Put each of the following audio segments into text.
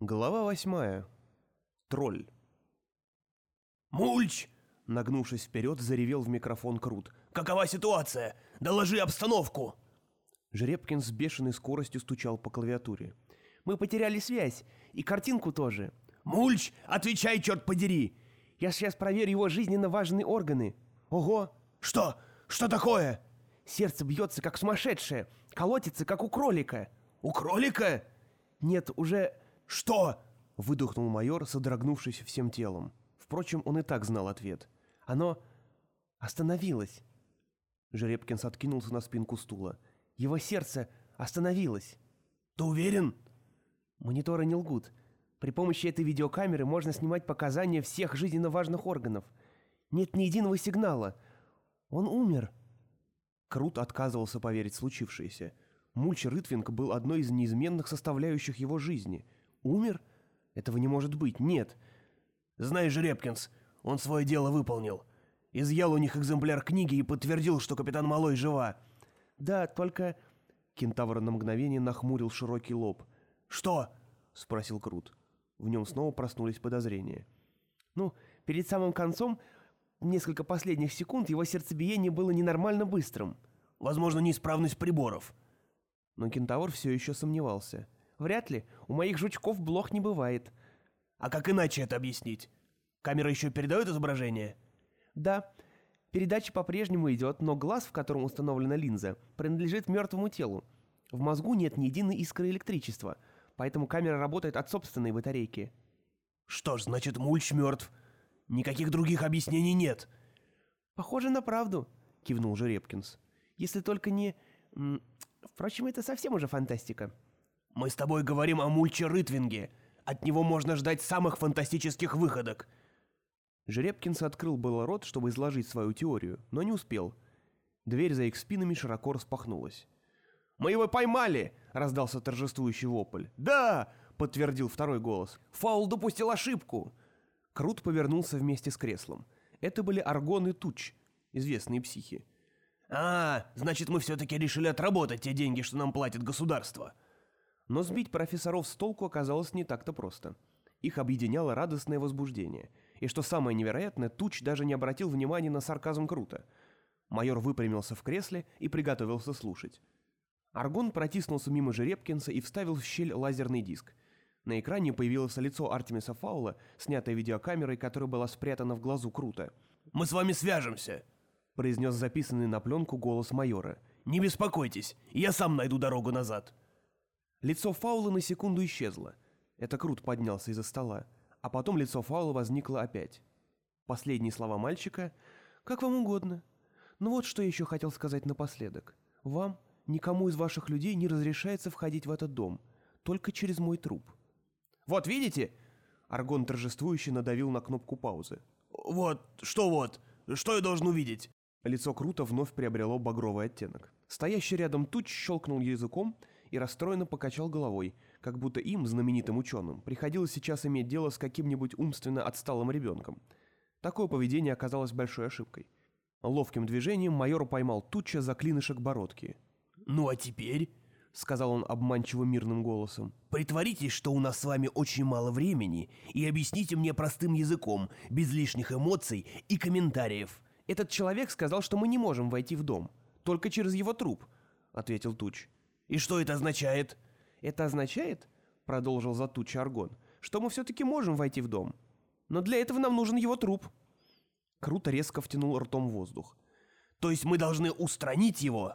Глава восьмая. Тролль. «Мульч!» — нагнувшись вперед, заревел в микрофон Крут. «Какова ситуация? Доложи обстановку!» Жеребкин с бешеной скоростью стучал по клавиатуре. «Мы потеряли связь. И картинку тоже. «Мульч, отвечай, черт подери!» Я сейчас проверю его жизненно важные органы. Ого! «Что? Что такое?» Сердце бьется, как сумасшедшее. Колотится, как у кролика. «У кролика?» Нет, уже... «Что?» — выдохнул майор, содрогнувшись всем телом. Впрочем, он и так знал ответ. Оно остановилось. Жеребкинс откинулся на спинку стула. Его сердце остановилось. «Ты уверен?» Мониторы не лгут. При помощи этой видеокамеры можно снимать показания всех жизненно важных органов. Нет ни единого сигнала. Он умер. Крут отказывался поверить в случившееся. Мульч Рытвинг был одной из неизменных составляющих его жизни. Умер? Этого не может быть, нет. «Знаешь, Жеребкинс, он свое дело выполнил. Изъял у них экземпляр книги и подтвердил, что капитан Малой жива». Да, только... Кентавр на мгновение нахмурил широкий лоб. «Что?» — спросил Крут. В нем снова проснулись подозрения. Ну, перед самым концом, несколько последних секунд, его сердцебиение было ненормально быстрым. «Возможно, неисправность приборов». Но кентавр все еще сомневался. Вряд ли. У моих жучков блох не бывает. «А как иначе это объяснить? Камера еще передает изображение?» Да, передача по-прежнему идет, но глаз, в котором установлена линза, принадлежит мертвому телу. В мозгу нет ни единой искры электричества, поэтому камера работает от собственной батарейки. «Что ж, значит, Мульч мертв. Никаких других объяснений нет». «Похоже на правду», — кивнул Жеребкинс. «Если только не... Впрочем, это совсем уже фантастика». «Мы с тобой говорим о Мульче Рытвинге. От него можно ждать самых фантастических выходок». Жеребкинс открыл было рот, чтобы изложить свою теорию, но не успел. Дверь за их спинами широко распахнулась. «Мы его поймали!» — раздался торжествующий вопль. «Да!» — подтвердил второй голос. «Фаул допустил ошибку!» Крут повернулся вместе с креслом. Это были Аргон и Туч, известные психи. «А, значит, мы все-таки решили отработать те деньги, что нам платит государство». Но сбить профессоров с толку оказалось не так-то просто. Их объединяло радостное возбуждение. И что самое невероятное, Туч даже не обратил внимания на сарказм Крута. Майор выпрямился в кресле и приготовился слушать. Аргон протиснулся мимо Жеребкинса и вставил в щель лазерный диск. На экране появилось лицо Артемиса Фаула, снятое видеокамерой, которая была спрятана в глазу Крута. «Мы с вами свяжемся», — произнес записанный на пленку голос майора. «Не беспокойтесь, я сам найду дорогу назад». Лицо Фаула на секунду исчезло. Это Крут поднялся из-за стола. А потом лицо Фаула возникло опять. Последние слова мальчика «Как вам угодно». Ну вот что я еще хотел сказать напоследок. Вам, никому из ваших людей не разрешается входить в этот дом. Только через мой труп. «Вот видите?» Аргон торжествующе надавил на кнопку паузы. «Вот, что вот? Что я должен увидеть?» Лицо Крута вновь приобрело багровый оттенок. Стоящий рядом Туч щелкнул языком и расстроенно покачал головой, как будто им, знаменитым ученым, приходилось сейчас иметь дело с каким-нибудь умственно отсталым ребенком. Такое поведение оказалось большой ошибкой. Ловким движением майор поймал Туча за клинышек бородки. «Ну а теперь?» — сказал он обманчиво мирным голосом. «Притворитесь, что у нас с вами очень мало времени, и объясните мне простым языком, без лишних эмоций и комментариев». «Этот человек сказал, что мы не можем войти в дом. Только через его труп», — ответил Туч. «И что это означает?» «Это означает, — продолжил затучий Аргон, — что мы все-таки можем войти в дом. Но для этого нам нужен его труп». Круто резко втянул ртом воздух. «То есть мы должны устранить его?»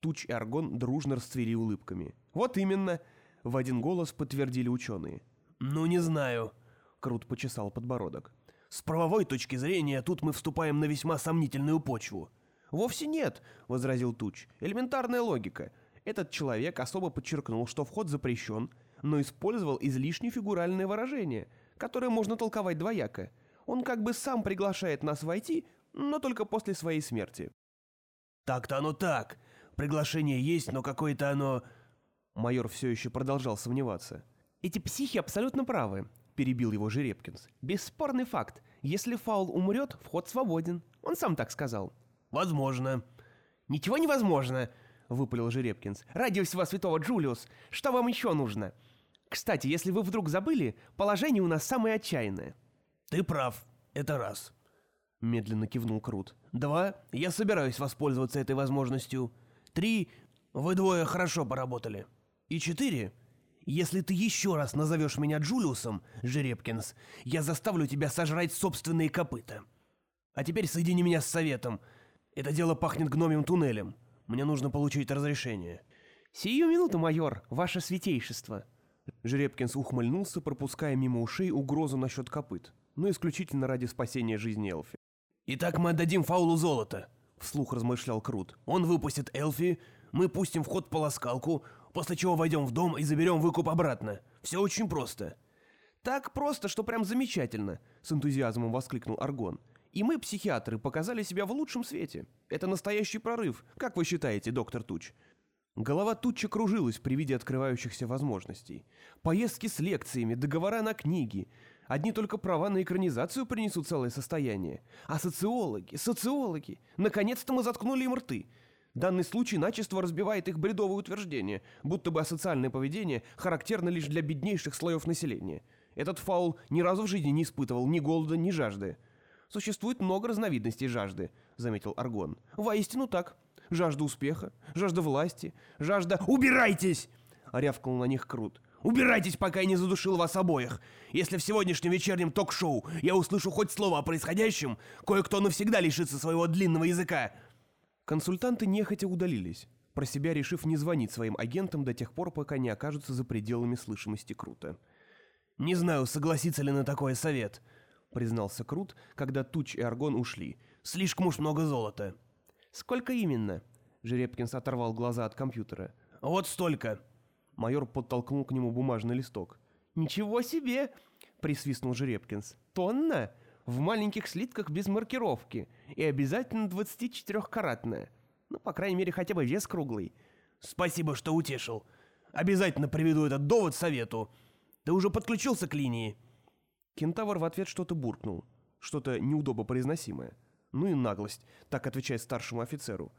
Туч и Аргон дружно расцвели улыбками. «Вот именно!» — в один голос подтвердили ученые. «Ну, не знаю», — Крут почесал подбородок. «С правовой точки зрения тут мы вступаем на весьма сомнительную почву». «Вовсе нет», — возразил Туч. «Элементарная логика. Этот человек особо подчеркнул, что вход запрещен, но использовал излишне фигуральное выражение, которое можно толковать двояко. Он как бы сам приглашает нас войти, но только после своей смерти». «Так-то оно так. Приглашение есть, но какое-то оно...» Майор все еще продолжал сомневаться. «Эти психи абсолютно правы», — перебил его Жеребкинс. «Бесспорный факт. Если Фаул умрет, вход свободен. Он сам так сказал». «Возможно». «Ничего невозможно», — выпалил Жеребкинс. «Ради всего святого, Джулиус, что вам еще нужно?» Кстати, если вы вдруг забыли, положение у нас самое отчаянное. Ты прав, это раз. Медленно кивнул Крут. Два, я собираюсь воспользоваться этой возможностью. Три, вы двое хорошо поработали. И четыре, если ты еще раз назовешь меня Джулиусом, Жеребкинс, я заставлю тебя сожрать собственные копыта. А теперь соедини меня с советом. Это дело пахнет гномим туннелем. Мне нужно получить разрешение. Сию минуту, майор, ваше святейшество. Жеребкинс ухмыльнулся, пропуская мимо ушей угрозу насчет копыт, но исключительно ради спасения жизни Элфи. «Итак, мы отдадим фаулу золото», — вслух размышлял Крут. «Он выпустит Элфи, мы пустим в ход полоскалку, после чего войдем в дом и заберем выкуп обратно. Все очень просто». «Так просто, что прям замечательно», — с энтузиазмом воскликнул Аргон. «И мы, психиатры, показали себя в лучшем свете. Это настоящий прорыв. Как вы считаете, доктор Туч?» Голова Тутча кружилась при виде открывающихся возможностей. Поездки с лекциями, договора на книги. Одни только права на экранизацию принесут целое состояние. А социологи, социологи! Наконец-то мы заткнули им рты. Данный случай начисто разбивает их бредовое утверждение, будто бы асоциальное поведение характерно лишь для беднейших слоев населения. Этот фаул ни разу в жизни не испытывал ни голода, ни жажды. «Существует много разновидностей жажды», — заметил Аргон. «Воистину так жажда успеха, жажда власти, жажда... «Убирайтесь!» — рявкнул на них Крут. «Убирайтесь, пока я не задушил вас обоих! Если в сегодняшнем вечернем ток-шоу я услышу хоть слово о происходящем, кое-кто навсегда лишится своего длинного языка!» Консультанты нехотя удалились, про себя решив не звонить своим агентам до тех пор, пока не окажутся за пределами слышимости Крута. «Не знаю, согласится ли на такой совет», — признался Крут, когда Туч и Аргон ушли. «Слишком уж много золота». «Сколько именно?» Жеребкинс оторвал глаза от компьютера. «Вот столько!» Майор подтолкнул к нему бумажный листок. «Ничего себе!» — присвистнул Жеребкинс. «Тонна? В маленьких слитках без маркировки. И обязательно 24-каратная. Ну, по крайней мере, хотя бы вес круглый». «Спасибо, что утешил. Обязательно приведу этот довод совету. Ты уже подключился к линии?» Кентавр в ответ что-то буркнул. Что-то неудобопроизносимое. Ну и наглость, так отвечать старшему офицеру.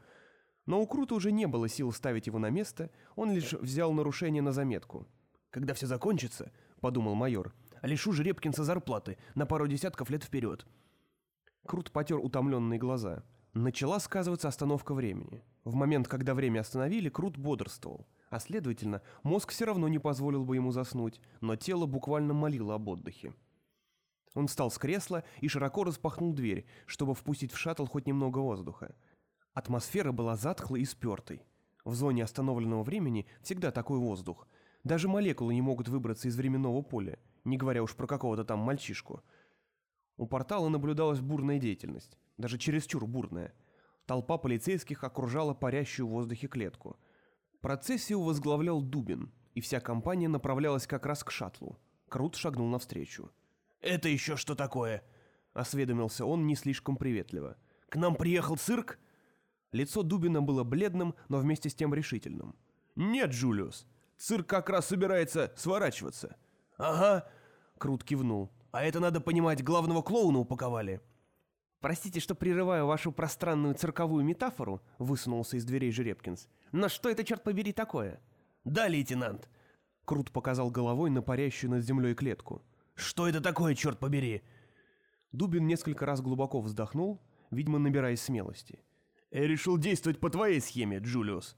Но у Крута уже не было сил ставить его на место, он лишь взял нарушение на заметку. «Когда все закончится», — подумал майор, — «лишу Жеребкинса зарплаты на пару десятков лет вперед». Крут потер утомленные глаза. Начала сказываться остановка времени. В момент, когда время остановили, Крут бодрствовал. А следовательно, мозг все равно не позволил бы ему заснуть, но тело буквально молило об отдыхе. Он встал с кресла и широко распахнул дверь, чтобы впустить в шаттл хоть немного воздуха. Атмосфера была затхлой и спертой. В зоне остановленного времени всегда такой воздух. Даже молекулы не могут выбраться из временного поля, не говоря уж про какого-то там мальчишку. У портала наблюдалась бурная деятельность, даже чересчур бурная. Толпа полицейских окружала парящую в воздухе клетку. Процессию возглавлял Дубин, и вся компания направлялась как раз к шаттлу. Крут шагнул навстречу. «Это еще что такое?» — осведомился он не слишком приветливо. «К нам приехал цирк?» Лицо Дубина было бледным, но вместе с тем решительным. «Нет, Джулиус, цирк как раз собирается сворачиваться». «Ага», — Крут кивнул. «А это, надо понимать, главного клоуна упаковали». «Простите, что прерываю вашу пространную цирковую метафору», — высунулся из дверей Жеребкинс. «Но что это, черт побери, такое?» «Да, лейтенант». Крут показал головой на парящую над землей клетку. Что это такое, черт побери?» Дубин несколько раз глубоко вздохнул, видимо, набираясь смелости. «Я решил действовать по твоей схеме, Джулиус».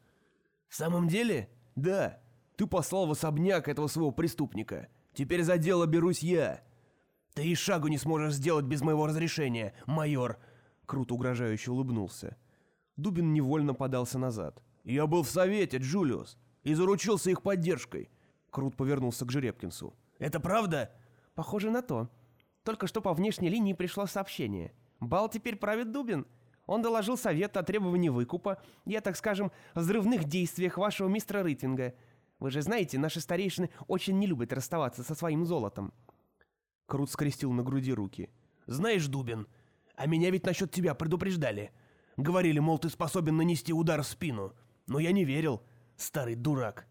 «В самом деле?» «Да. Ты послал в особняк этого своего преступника. Теперь за дело берусь я». «Ты и шагу не сможешь сделать без моего разрешения, майор!» Круто угрожающе улыбнулся. Дубин невольно подался назад. «Я был в совете, Джулиус, и заручился их поддержкой». Крут повернулся к Жеребкинсу. «Это правда?» Похоже на то. Только что по внешней линии пришло сообщение. Бал теперь правит Дубин. Он доложил совет о требовании выкупа и о, так скажем, взрывных действиях вашего мистера Рытвинга. Вы же знаете, наши старейшины очень не любят расставаться со своим золотом. Крут скрестил на груди руки. «Знаешь, Дубин, а меня ведь насчет тебя предупреждали. Говорили, мол, ты способен нанести удар в спину. Но я не верил, старый дурак».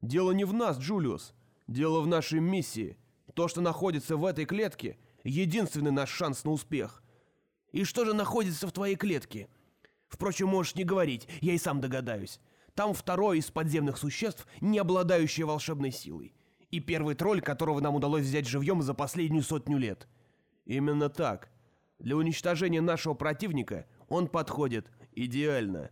«Дело не в нас, Джулиус. Дело в нашей миссии. То, что находится в этой клетке, единственный наш шанс на успех. И что же находится в твоей клетке? Впрочем, можешь не говорить, я и сам догадаюсь. Там второе из подземных существ, не обладающее волшебной силой. И первый тролль, которого нам удалось взять живьем за последнюю сотню лет. Именно так. Для уничтожения нашего противника он подходит идеально.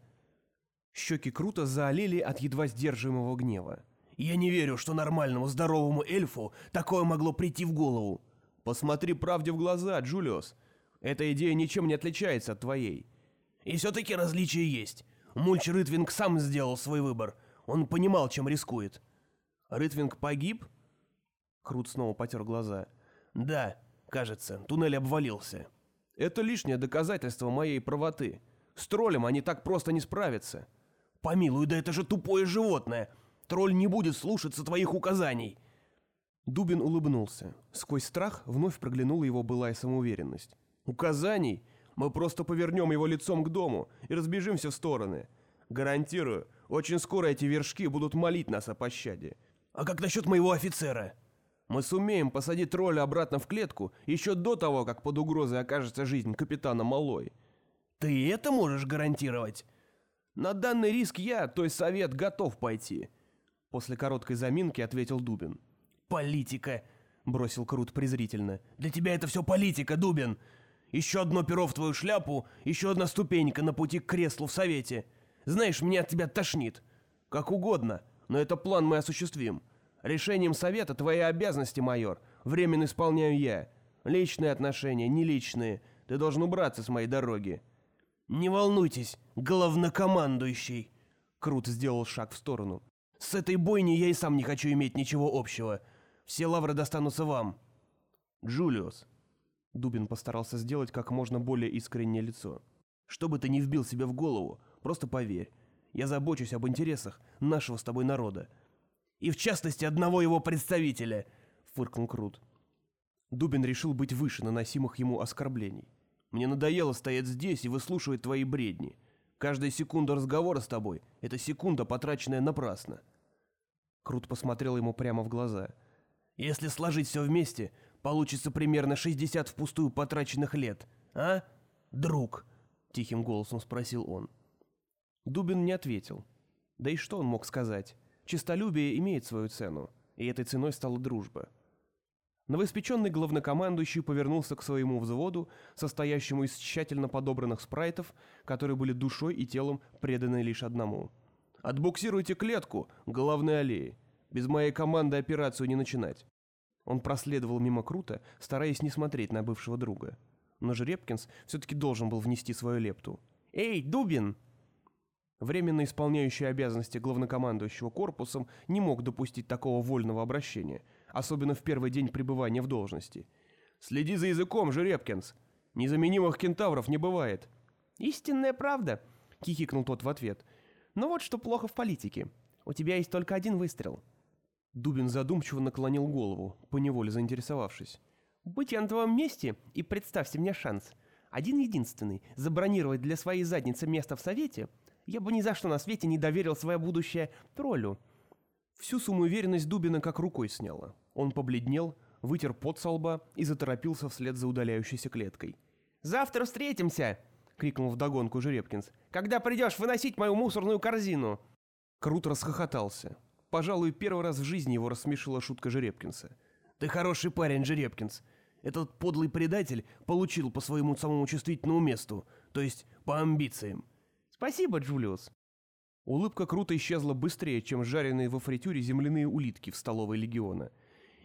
Щеки круто заолели от едва сдерживаемого гнева. Я не верю, что нормальному здоровому эльфу такое могло прийти в голову. Посмотри правде в глаза, Джулиус. Эта идея ничем не отличается от твоей. И все-таки различия есть. Мульч Рытвинг сам сделал свой выбор. Он понимал, чем рискует. Рытвинг погиб? Крут снова потер глаза. Да, кажется, туннель обвалился. Это лишнее доказательство моей правоты. С троллем они так просто не справятся. Помилуй, да это же тупое животное. Тролль не будет слушаться твоих указаний. Дубин улыбнулся. Сквозь страх вновь проглянула его былая самоуверенность. «Указаний? Мы просто повернем его лицом к дому и разбежимся в стороны. Гарантирую, очень скоро эти вершки будут молить нас о пощаде. А как насчет моего офицера?» Мы сумеем посадить тролля обратно в клетку еще до того, как под угрозой окажется жизнь капитана Малой. Ты это можешь гарантировать? На данный риск я, то есть совет, готов пойти. После короткой заминки ответил Дубин. «Политика!» — бросил Крут презрительно. «Для тебя это все политика, Дубин! Еще одно перо в твою шляпу, еще одна ступенька на пути к креслу в Совете. Знаешь, меня от тебя тошнит. Как угодно, но это план мы осуществим. Решением Совета твои обязанности, майор. Временно исполняю я. Личные отношения, не личные. Ты должен убраться с моей дороги». «Не волнуйтесь, главнокомандующий!» Крут сделал шаг в сторону. С этой бойней я и сам не хочу иметь ничего общего. Все лавры достанутся вам. Джулиус. Дубин постарался сделать как можно более искреннее лицо. Что бы ты ни вбил себе в голову, просто поверь. Я забочусь об интересах нашего с тобой народа. И в частности одного его представителя, фыркнул Крут. Дубин решил быть выше наносимых ему оскорблений. Мне надоело стоять здесь и выслушивать твои бредни. Каждая секунда разговора с тобой — это секунда, потраченная напрасно. Крут посмотрел ему прямо в глаза. «Если сложить все вместе, получится примерно 60 впустую потраченных лет, а, друг?» — тихим голосом спросил он. Дубин не ответил. Да и что он мог сказать? Чистолюбие имеет свою цену, и этой ценой стала дружба. Новоиспеченный главнокомандующий повернулся к своему взводу, состоящему из тщательно подобранных спрайтов, которые были душой и телом преданы лишь одному. «Отбуксируйте клетку, главной аллеи. Без моей команды операцию не начинать». Он проследовал мимо Крута, стараясь не смотреть на бывшего друга. Но Жеребкинс все-таки должен был внести свою лепту. «Эй, Дубин!» Временно исполняющий обязанности главнокомандующего корпусом не мог допустить такого вольного обращения – особенно в первый день пребывания в должности. «Следи за языком, Жеребкинс! Незаменимых кентавров не бывает!» «Истинная правда!» — хихикнул тот в ответ. «Но вот что плохо в политике. У тебя есть только один выстрел». Дубин задумчиво наклонил голову, поневоле заинтересовавшись. «Будь я на твоем месте, и представьте мне шанс. Один-единственный — забронировать для своей задницы место в Совете, я бы ни за что на свете не доверил свое будущее троллю. Всю самоуверенность Дубина как рукой сняла. Он побледнел, вытер пот со лба и заторопился вслед за удаляющейся клеткой. «Завтра встретимся!» — крикнул вдогонку Жеребкинс. «Когда придешь выносить мою мусорную корзину!» Крут расхохотался. Пожалуй, первый раз в жизни его рассмешила шутка Жеребкинса. «Ты хороший парень, Жеребкинс. Этот подлый предатель получил по своему самому чувствительному месту, то есть по амбициям». «Спасибо, Джулиус», Улыбка круто исчезла быстрее, чем жареные во фритюре земляные улитки в столовой легиона.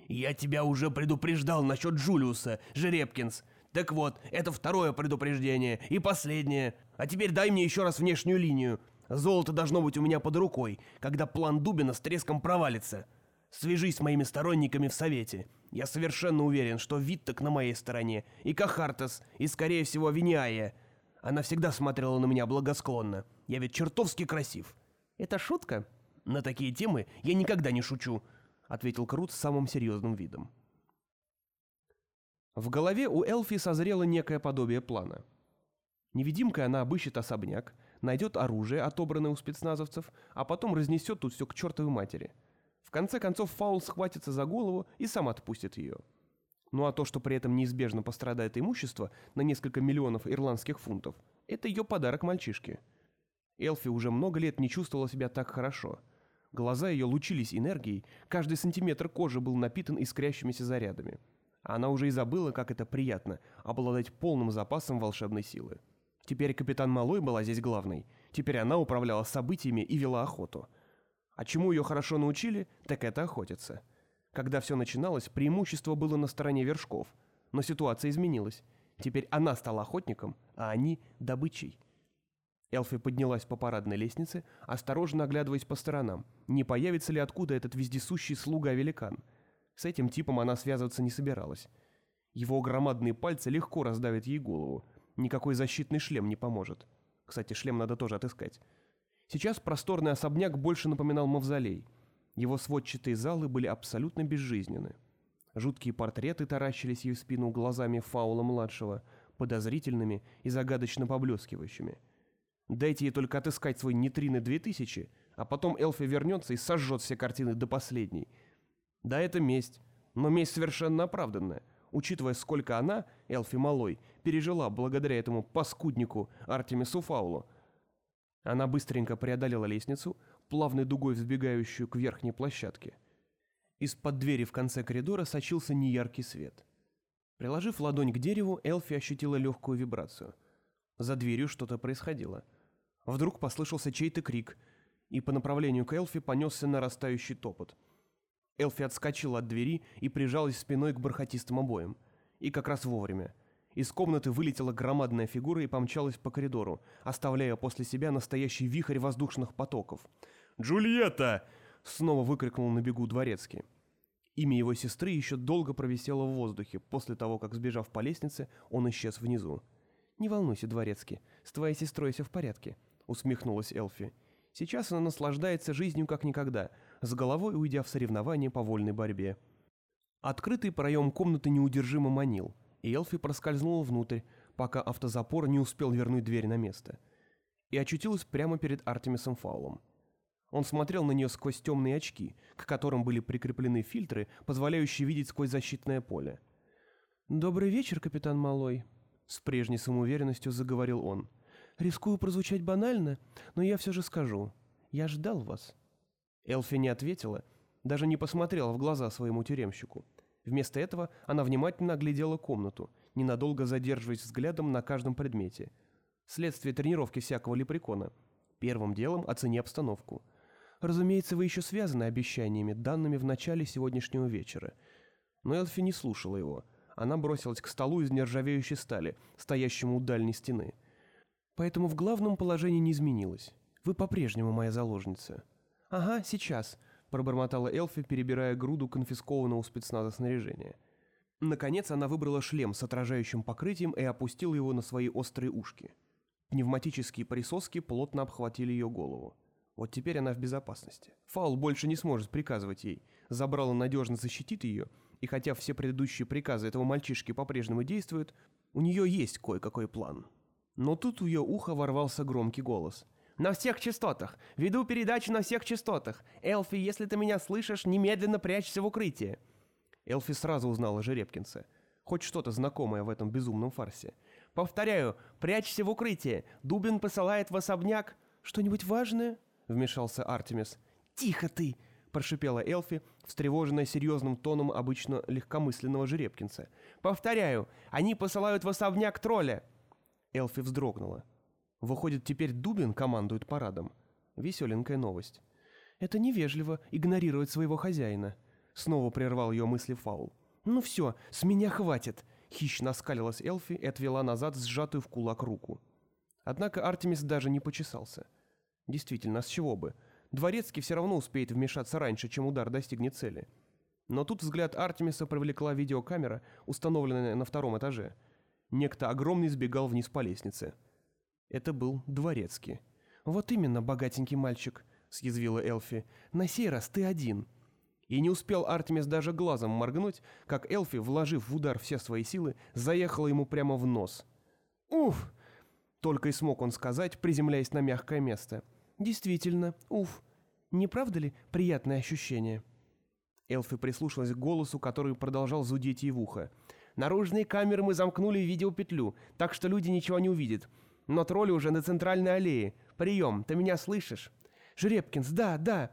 «Я тебя уже предупреждал насчет Джулиуса, Жеребкинс. Так вот, это второе предупреждение и последнее. А теперь дай мне еще раз внешнюю линию. Золото должно быть у меня под рукой, когда план Дубина с треском провалится. Свяжись с моими сторонниками в Совете. Я совершенно уверен, что Витток на моей стороне, и Кахартас, и, скорее всего, Виниая. Она всегда смотрела на меня благосклонно. Я ведь чертовски красив. Это шутка? На такие темы я никогда не шучу, ответил Крут с самым серьезным видом. В голове у Элфи созрело некое подобие плана. Невидимкой она обыщет особняк, найдет оружие, отобранное у спецназовцев, а потом разнесет тут все к чертовой матери. В конце концов Фаул схватится за голову и сам отпустит ее. Ну а то, что при этом неизбежно пострадает имущество на несколько миллионов ирландских фунтов, это ее подарок мальчишке. Элфи уже много лет не чувствовала себя так хорошо. Глаза ее лучились энергией, каждый сантиметр кожи был напитан искрящимися зарядами. Она уже и забыла, как это приятно — обладать полным запасом волшебной силы. Теперь капитан Малой была здесь главной. Теперь она управляла событиями и вела охоту. А чему ее хорошо научили, так это охотиться. Когда все начиналось, преимущество было на стороне вершков. Но ситуация изменилась. Теперь она стала охотником, а они — добычей. Элфи поднялась по парадной лестнице, осторожно оглядываясь по сторонам. Не появится ли откуда этот вездесущий слуга-великан? С этим типом она связываться не собиралась. Его громадные пальцы легко раздавят ей голову. Никакой защитный шлем не поможет. Кстати, шлем надо тоже отыскать. Сейчас просторный особняк больше напоминал мавзолей. Его сводчатые залы были абсолютно безжизненны. Жуткие портреты таращились ей в спину глазами Фаула-младшего, подозрительными и загадочно поблескивающими. Дайте ей только отыскать свой нейтрины 2000, а потом Элфи вернется и сожжет все картины до последней. Да, это месть, но месть совершенно оправданная, учитывая, сколько она, Элфи Малой, пережила благодаря этому паскуднику Артемису Фаулу. Она быстренько преодолела лестницу, плавной дугой взбегающую к верхней площадке. Из-под двери в конце коридора сочился неяркий свет. Приложив ладонь к дереву, Элфи ощутила легкую вибрацию. За дверью что-то происходило. Вдруг послышался чей-то крик, и по направлению к Элфи понесся нарастающий топот. Элфи отскочила от двери и прижалась спиной к бархатистым обоям. И как раз вовремя. Из комнаты вылетела громадная фигура и помчалась по коридору, оставляя после себя настоящий вихрь воздушных потоков. «Джульетта!» — снова выкрикнул на бегу дворецкий. Имя его сестры еще долго провисело в воздухе, после того, как, сбежав по лестнице, он исчез внизу. «Не волнуйся, дворецкий, с твоей сестрой все в порядке», — усмехнулась Элфи. «Сейчас она наслаждается жизнью как никогда, с головой уйдя в соревнования по вольной борьбе». Открытый проем комнаты неудержимо манил — и Элфи проскользнула внутрь, пока автозапор не успел вернуть дверь на место. И очутилась прямо перед Артемисом Фаулом. Он смотрел на нее сквозь темные очки, к которым были прикреплены фильтры, позволяющие видеть сквозь защитное поле. «Добрый вечер, капитан Малой», — с прежней самоуверенностью заговорил он. «Рискую прозвучать банально, но я все же скажу. Я ждал вас». Элфи не ответила, даже не посмотрела в глаза своему тюремщику. Вместо этого она внимательно оглядела комнату, ненадолго задерживаясь взглядом на каждом предмете. Следствие тренировки всякого лепрекона. Первым делом оцени обстановку. Разумеется, вы еще связаны обещаниями, данными в начале сегодняшнего вечера. Но Элфи не слушала его. Она бросилась к столу из нержавеющей стали, стоящему у дальней стены. Поэтому в главном положении не изменилось. Вы по-прежнему моя заложница. Ага, сейчас пробормотала Элфи, перебирая груду конфискованного у спецназа снаряжения. Наконец она выбрала шлем с отражающим покрытием и опустила его на свои острые ушки. Пневматические присоски плотно обхватили ее голову. Вот теперь она в безопасности. Фаул больше не сможет приказывать ей. Забрала надежно защитит ее, и хотя все предыдущие приказы этого мальчишки по-прежнему действуют, у нее есть кое-какой план. Но тут у ее уха ворвался громкий голос. На всех частотах. Веду передачу на всех частотах. Элфи, если ты меня слышишь, немедленно прячься в укрытие. Элфи сразу узнала Жеребкинса. Хоть что-то знакомое в этом безумном фарсе. «Повторяю, прячься в укрытие. Дубин посылает в особняк...» «Что-нибудь важное?» — вмешался Артемис. «Тихо ты!» — прошипела Элфи, встревоженная серьезным тоном обычно легкомысленного Жеребкинса. «Повторяю, они посылают в особняк тролля!» Элфи вздрогнула. Выходит, теперь Дубин командует парадом. Веселенькая новость. Это невежливо игнорировать своего хозяина. Снова прервал ее мысли Фаул. «Ну все, с меня хватит!» Хищно оскалилась Элфи и отвела назад сжатую в кулак руку. Однако Артемис даже не почесался. Действительно, с чего бы? Дворецкий все равно успеет вмешаться раньше, чем удар достигнет цели. Но тут взгляд Артемиса привлекла видеокамера, установленная на втором этаже. Некто огромный сбегал вниз по лестнице. Это был дворецкий. «Вот именно, богатенький мальчик», — съязвила Элфи. «На сей раз ты один». И не успел Артемис даже глазом моргнуть, как Элфи, вложив в удар все свои силы, заехала ему прямо в нос. «Уф!» — только и смог он сказать, приземляясь на мягкое место. «Действительно, уф! Не правда ли приятное ощущение?» Элфи прислушалась к голосу, который продолжал зудеть ей в ухо. «Наружные камеры мы замкнули в видеопетлю, так что люди ничего не увидят. Но тролли уже на центральной аллее. Прием, ты меня слышишь? Жеребкинс, да, да.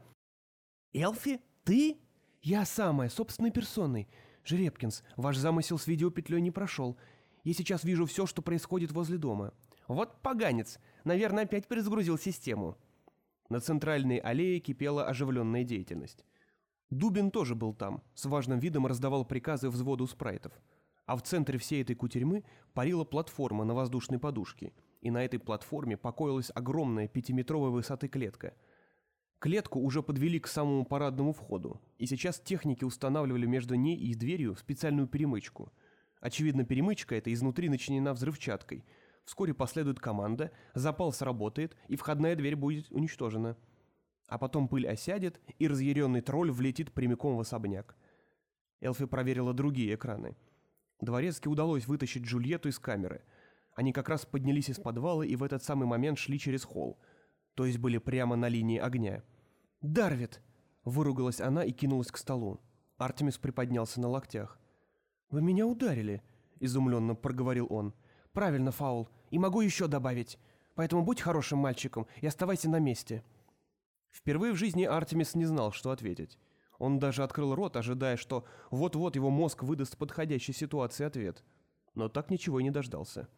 Элфи? Ты?» «Я самая, собственной персоной. Жеребкинс, ваш замысел с видеопетлей не прошел. Я сейчас вижу все, что происходит возле дома». «Вот поганец! Наверное, опять перезагрузил систему». На центральной аллее кипела оживленная деятельность. Дубин тоже был там, с важным видом раздавал приказы взводу спрайтов. А в центре всей этой кутерьмы парила платформа на воздушной подушке, и на этой платформе покоилась огромная пятиметровой высоты клетка. Клетку уже подвели к самому парадному входу, и сейчас техники устанавливали между ней и дверью специальную перемычку. Очевидно, перемычка эта изнутри начинена взрывчаткой. Вскоре последует команда, запал сработает, и входная дверь будет уничтожена. А потом пыль осядет, и разъяренный тролль влетит прямиком в особняк. Элфи проверила другие экраны. Дворецке удалось вытащить Джульетту из камеры. Они как раз поднялись из подвала и в этот самый момент шли через холл. То есть были прямо на линии огня. «Дарвит!» — выругалась она и кинулась к столу. Артемис приподнялся на локтях. «Вы меня ударили», — изумленно проговорил он. «Правильно, Фаул, и могу еще добавить. Поэтому будь хорошим мальчиком и оставайся на месте». Впервые в жизни Артемис не знал, что ответить. Он даже открыл рот, ожидая, что вот-вот его мозг выдаст подходящей ситуации ответ. Но так ничего и не дождался.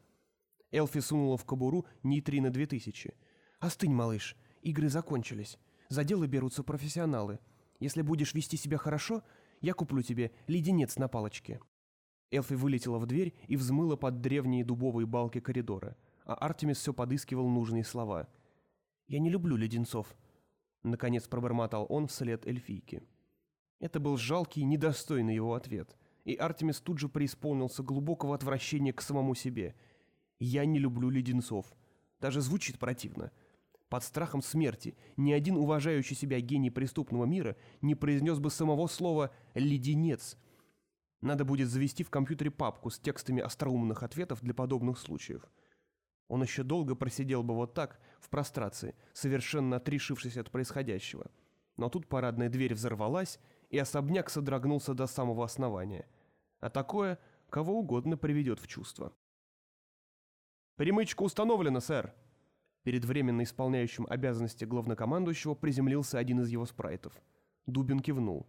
Элфи сунула в кобуру нейтрино 2000. «Остынь, малыш, игры закончились. За дело берутся профессионалы. Если будешь вести себя хорошо, я куплю тебе леденец на палочке». Элфи вылетела в дверь и взмыла под древние дубовые балки коридора, а Артемис все подыскивал нужные слова. «Я не люблю леденцов», Наконец пробормотал он вслед эльфийке. Это был жалкий, недостойный его ответ, и Артемис тут же преисполнился глубокого отвращения к самому себе. «Я не люблю леденцов». Даже звучит противно. Под страхом смерти ни один уважающий себя гений преступного мира не произнес бы самого слова «леденец». Надо будет завести в компьютере папку с текстами остроумных ответов для подобных случаев. Он еще долго просидел бы вот так, в прострации, совершенно отрешившись от происходящего. Но тут парадная дверь взорвалась, и особняк содрогнулся до самого основания. А такое кого угодно приведет в чувство. «Перемычка установлена, сэр!» Перед временно исполняющим обязанности главнокомандующего приземлился один из его спрайтов. Дубин кивнул.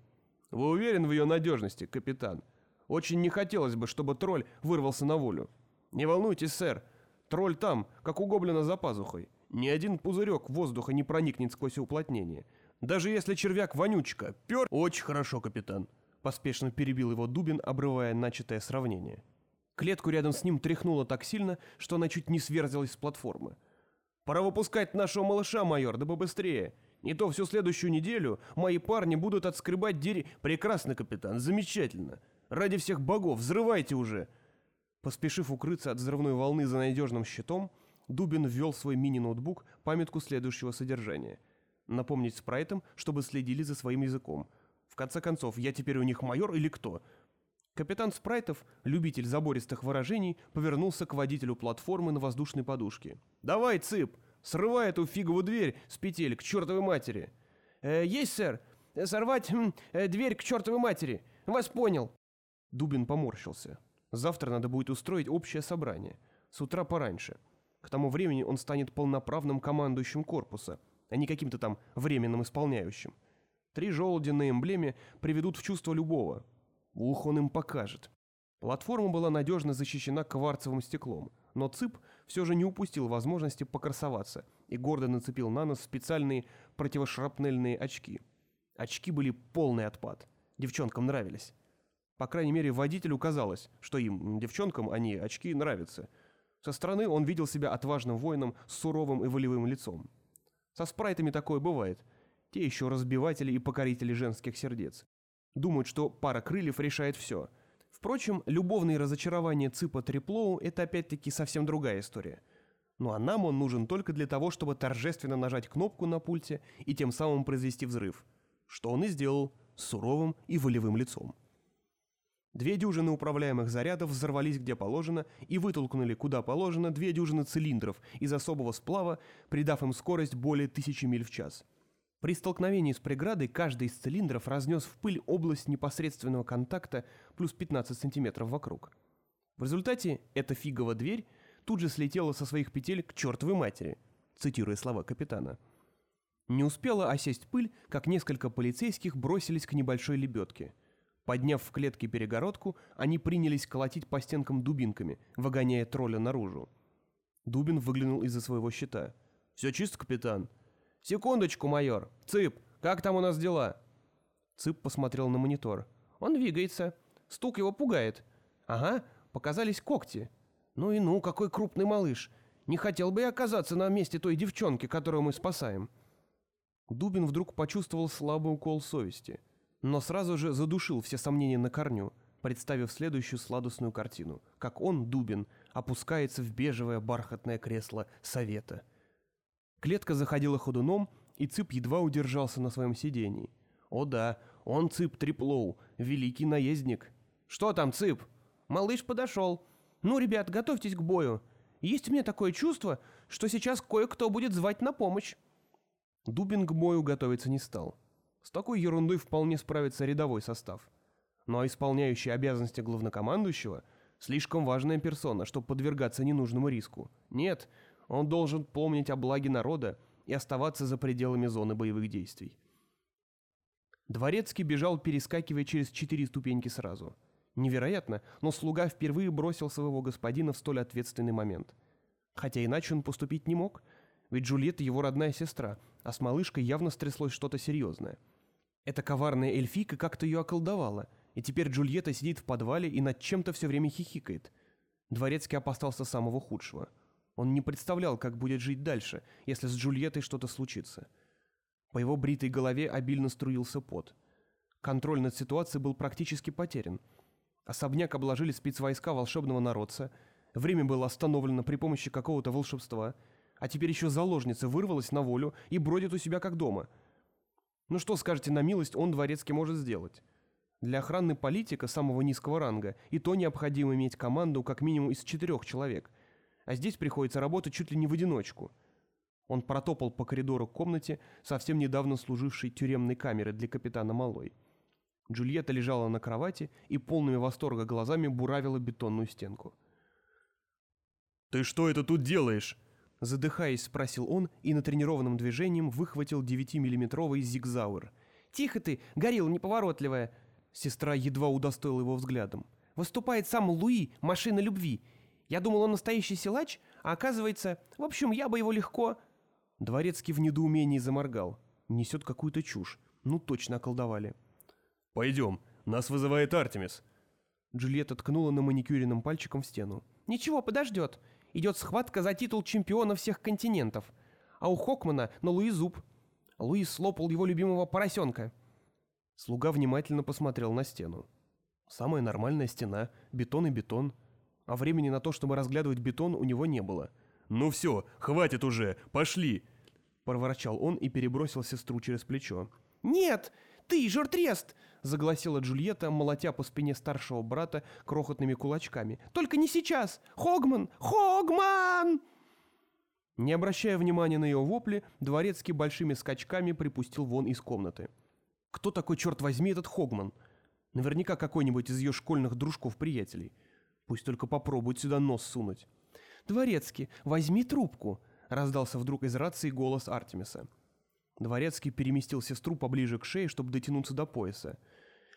«Вы уверены в ее надежности, капитан? Очень не хотелось бы, чтобы тролль вырвался на волю. Не волнуйтесь, сэр, Тролль там, как у гоблина за пазухой. Ни один пузырек воздуха не проникнет сквозь уплотнение. Даже если червяк вонючка, пер... Очень хорошо, капитан. Поспешно перебил его Дубин, обрывая начатое сравнение. Клетку рядом с ним тряхнуло так сильно, что она чуть не сверзилась с платформы. «Пора выпускать нашего малыша, майор, да побыстрее. Не то всю следующую неделю мои парни будут отскребать дери...» «Прекрасно, капитан, замечательно. Ради всех богов, взрывайте уже!» Поспешив укрыться от взрывной волны за надежным щитом, Дубин ввел в свой мини-ноутбук памятку следующего содержания. Напомнить спрайтам, чтобы следили за своим языком. В конце концов, я теперь у них майор или кто? Капитан Спрайтов, любитель забористых выражений, повернулся к водителю платформы на воздушной подушке. «Давай, Цып, срывай эту фиговую дверь с петель к чертовой матери!» э, «Есть, сэр! Сорвать э, дверь к чертовой матери! Вас понял!» Дубин поморщился. Завтра надо будет устроить общее собрание. С утра пораньше. К тому времени он станет полноправным командующим корпуса, а не каким-то там временным исполняющим. Три желуди на эмблеме приведут в чувство любого. Ух он им покажет. Платформа была надежно защищена кварцевым стеклом, но ЦИП все же не упустил возможности покрасоваться и гордо нацепил на нос специальные противошрапнельные очки. Очки были полный отпад. Девчонкам нравились. По крайней мере, водителю казалось, что им, девчонкам, они, очки, нравятся. Со стороны он видел себя отважным воином с суровым и волевым лицом. Со спрайтами такое бывает. Те еще разбиватели и покорители женских сердец. Думают, что пара крыльев решает все. Впрочем, любовные разочарования Ципа Триплоу – это опять-таки совсем другая история. Ну а нам он нужен только для того, чтобы торжественно нажать кнопку на пульте и тем самым произвести взрыв. Что он и сделал с суровым и волевым лицом. Две дюжины управляемых зарядов взорвались где положено и вытолкнули куда положено две дюжины цилиндров из особого сплава, придав им скорость более тысячи миль в час. При столкновении с преградой каждый из цилиндров разнес в пыль область непосредственного контакта плюс 15 сантиметров вокруг. В результате эта фигова дверь тут же слетела со своих петель к чертовой матери, цитируя слова капитана. Не успела осесть пыль, как несколько полицейских бросились к небольшой лебедке. Подняв в клетке перегородку, они принялись колотить по стенкам дубинками, выгоняя тролля наружу. Дубин выглянул из-за своего щита. «Все чисто, капитан?» «Секундочку, майор! Цып, как там у нас дела?» Цып посмотрел на монитор. «Он двигается. Стук его пугает. Ага, показались когти. Ну и ну, какой крупный малыш. Не хотел бы я оказаться на месте той девчонки, которую мы спасаем». Дубин вдруг почувствовал слабый укол совести, но сразу же задушил все сомнения на корню, представив следующую сладостную картину, как он, Дубин, опускается в бежевое бархатное кресло совета. Клетка заходила ходуном, и Цып едва удержался на своем сидении. О да, он Цып Триплоу, великий наездник. «Что там, Цып?» «Малыш подошел. Ну, ребят, готовьтесь к бою. Есть у меня такое чувство, что сейчас кое-кто будет звать на помощь». Дубин к бою готовиться не стал. С такой ерундой вполне справится рядовой состав. Но исполняющий обязанности главнокомандующего – слишком важная персона, чтобы подвергаться ненужному риску. Нет, он должен помнить о благе народа и оставаться за пределами зоны боевых действий. Дворецкий бежал, перескакивая через четыре ступеньки сразу. Невероятно, но слуга впервые бросил своего господина в столь ответственный момент. Хотя иначе он поступить не мог, ведь Джульетта его родная сестра, а с малышкой явно стряслось что-то серьезное. Эта коварная эльфийка как-то ее околдовала, и теперь Джульетта сидит в подвале и над чем-то все время хихикает. Дворецкий опасался самого худшего. Он не представлял, как будет жить дальше, если с Джульеттой что-то случится. По его бритой голове обильно струился пот. Контроль над ситуацией был практически потерян. Особняк обложили спецвойска волшебного народца, время было остановлено при помощи какого-то волшебства — а теперь еще заложница вырвалась на волю и бродит у себя как дома. Ну что, скажете, на милость он дворецкий может сделать? Для охраны политика самого низкого ранга и то необходимо иметь команду как минимум из четырех человек, а здесь приходится работать чуть ли не в одиночку. Он протопал по коридору к комнате, совсем недавно служившей тюремной камерой для капитана Малой. Джульетта лежала на кровати и полными восторга глазами буравила бетонную стенку. «Ты что это тут делаешь?» Задыхаясь, спросил он и натренированным движением выхватил 9-миллиметровый зигзауэр. «Тихо ты, горилла неповоротливая!» Сестра едва удостоила его взглядом. «Выступает сам Луи, машина любви. Я думал, он настоящий силач, а оказывается... В общем, я бы его легко...» Дворецкий в недоумении заморгал. Несет какую-то чушь. Ну, точно околдовали. «Пойдем, нас вызывает Артемис». Джульетта ткнула на маникюренным пальчиком в стену. «Ничего, подождет идет схватка за титул чемпиона всех континентов. А у Хокмана на Луи зуб. Луи слопал его любимого поросенка. Слуга внимательно посмотрел на стену. Самая нормальная стена, бетон и бетон. А времени на то, чтобы разглядывать бетон, у него не было. «Ну все, хватит уже, пошли!» Проворчал он и перебросил сестру через плечо. «Нет, ты, жертрест!» загласила Джульетта, молотя по спине старшего брата крохотными кулачками. «Только не сейчас! Хогман! Хогман!» Не обращая внимания на ее вопли, Дворецкий большими скачками припустил вон из комнаты. «Кто такой, черт возьми, этот Хогман? Наверняка какой-нибудь из ее школьных дружков-приятелей. Пусть только попробует сюда нос сунуть». «Дворецкий, возьми трубку!» — раздался вдруг из рации голос Артемиса. Дворецкий переместил сестру поближе к шее, чтобы дотянуться до пояса.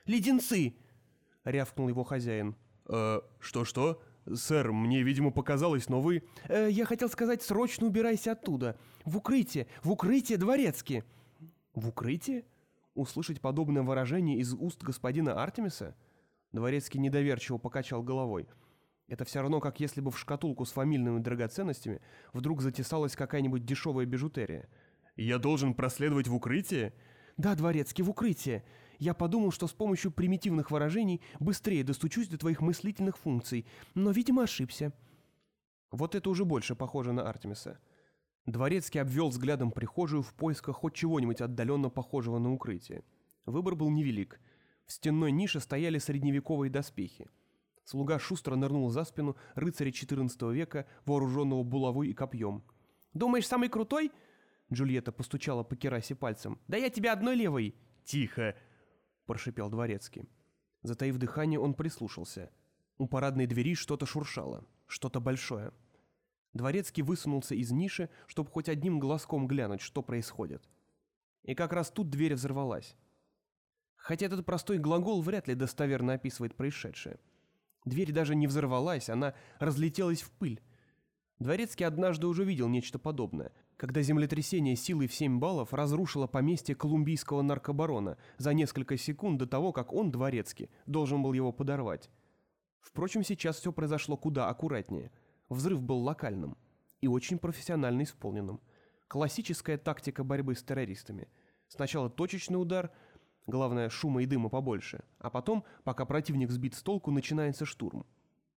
«Леденцы!» — рявкнул его хозяин. «Э, что-что? Сэр, мне, видимо, показалось, но вы...» э, «Я хотел сказать, срочно убирайся оттуда. В укрытие! В укрытие, Дворецкий!» «В укрытие?» Услышать подобное выражение из уст господина Артемиса? Дворецкий недоверчиво покачал головой. Это все равно, как если бы в шкатулку с фамильными драгоценностями вдруг затесалась какая-нибудь дешевая бижутерия. «Я должен проследовать в укрытие?» «Да, Дворецкий, в укрытие. Я подумал, что с помощью примитивных выражений быстрее достучусь до твоих мыслительных функций, но, видимо, ошибся». Вот это уже больше похоже на Артемиса. Дворецкий обвел взглядом прихожую в поисках хоть чего-нибудь отдаленно похожего на укрытие. Выбор был невелик. В стенной нише стояли средневековые доспехи. Слуга шустро нырнул за спину рыцаря XIV века, вооруженного булавой и копьем. «Думаешь, самый крутой?» Джульетта постучала по керасе пальцем. «Да я тебя одной левой!» «Тихо!» – прошипел дворецкий. Затаив дыхание, он прислушался. У парадной двери что-то шуршало, что-то большое. Дворецкий высунулся из ниши, чтобы хоть одним глазком глянуть, что происходит. И как раз тут дверь взорвалась. Хотя этот простой глагол вряд ли достоверно описывает происшедшее. Дверь даже не взорвалась, она разлетелась в пыль. Дворецкий однажды уже видел нечто подобное, когда землетрясение силой в 7 баллов разрушило поместье колумбийского наркобарона за несколько секунд до того, как он, Дворецкий, должен был его подорвать. Впрочем, сейчас все произошло куда аккуратнее. Взрыв был локальным и очень профессионально исполненным. Классическая тактика борьбы с террористами. Сначала точечный удар, главное шума и дыма побольше, а потом, пока противник сбит с толку, начинается штурм.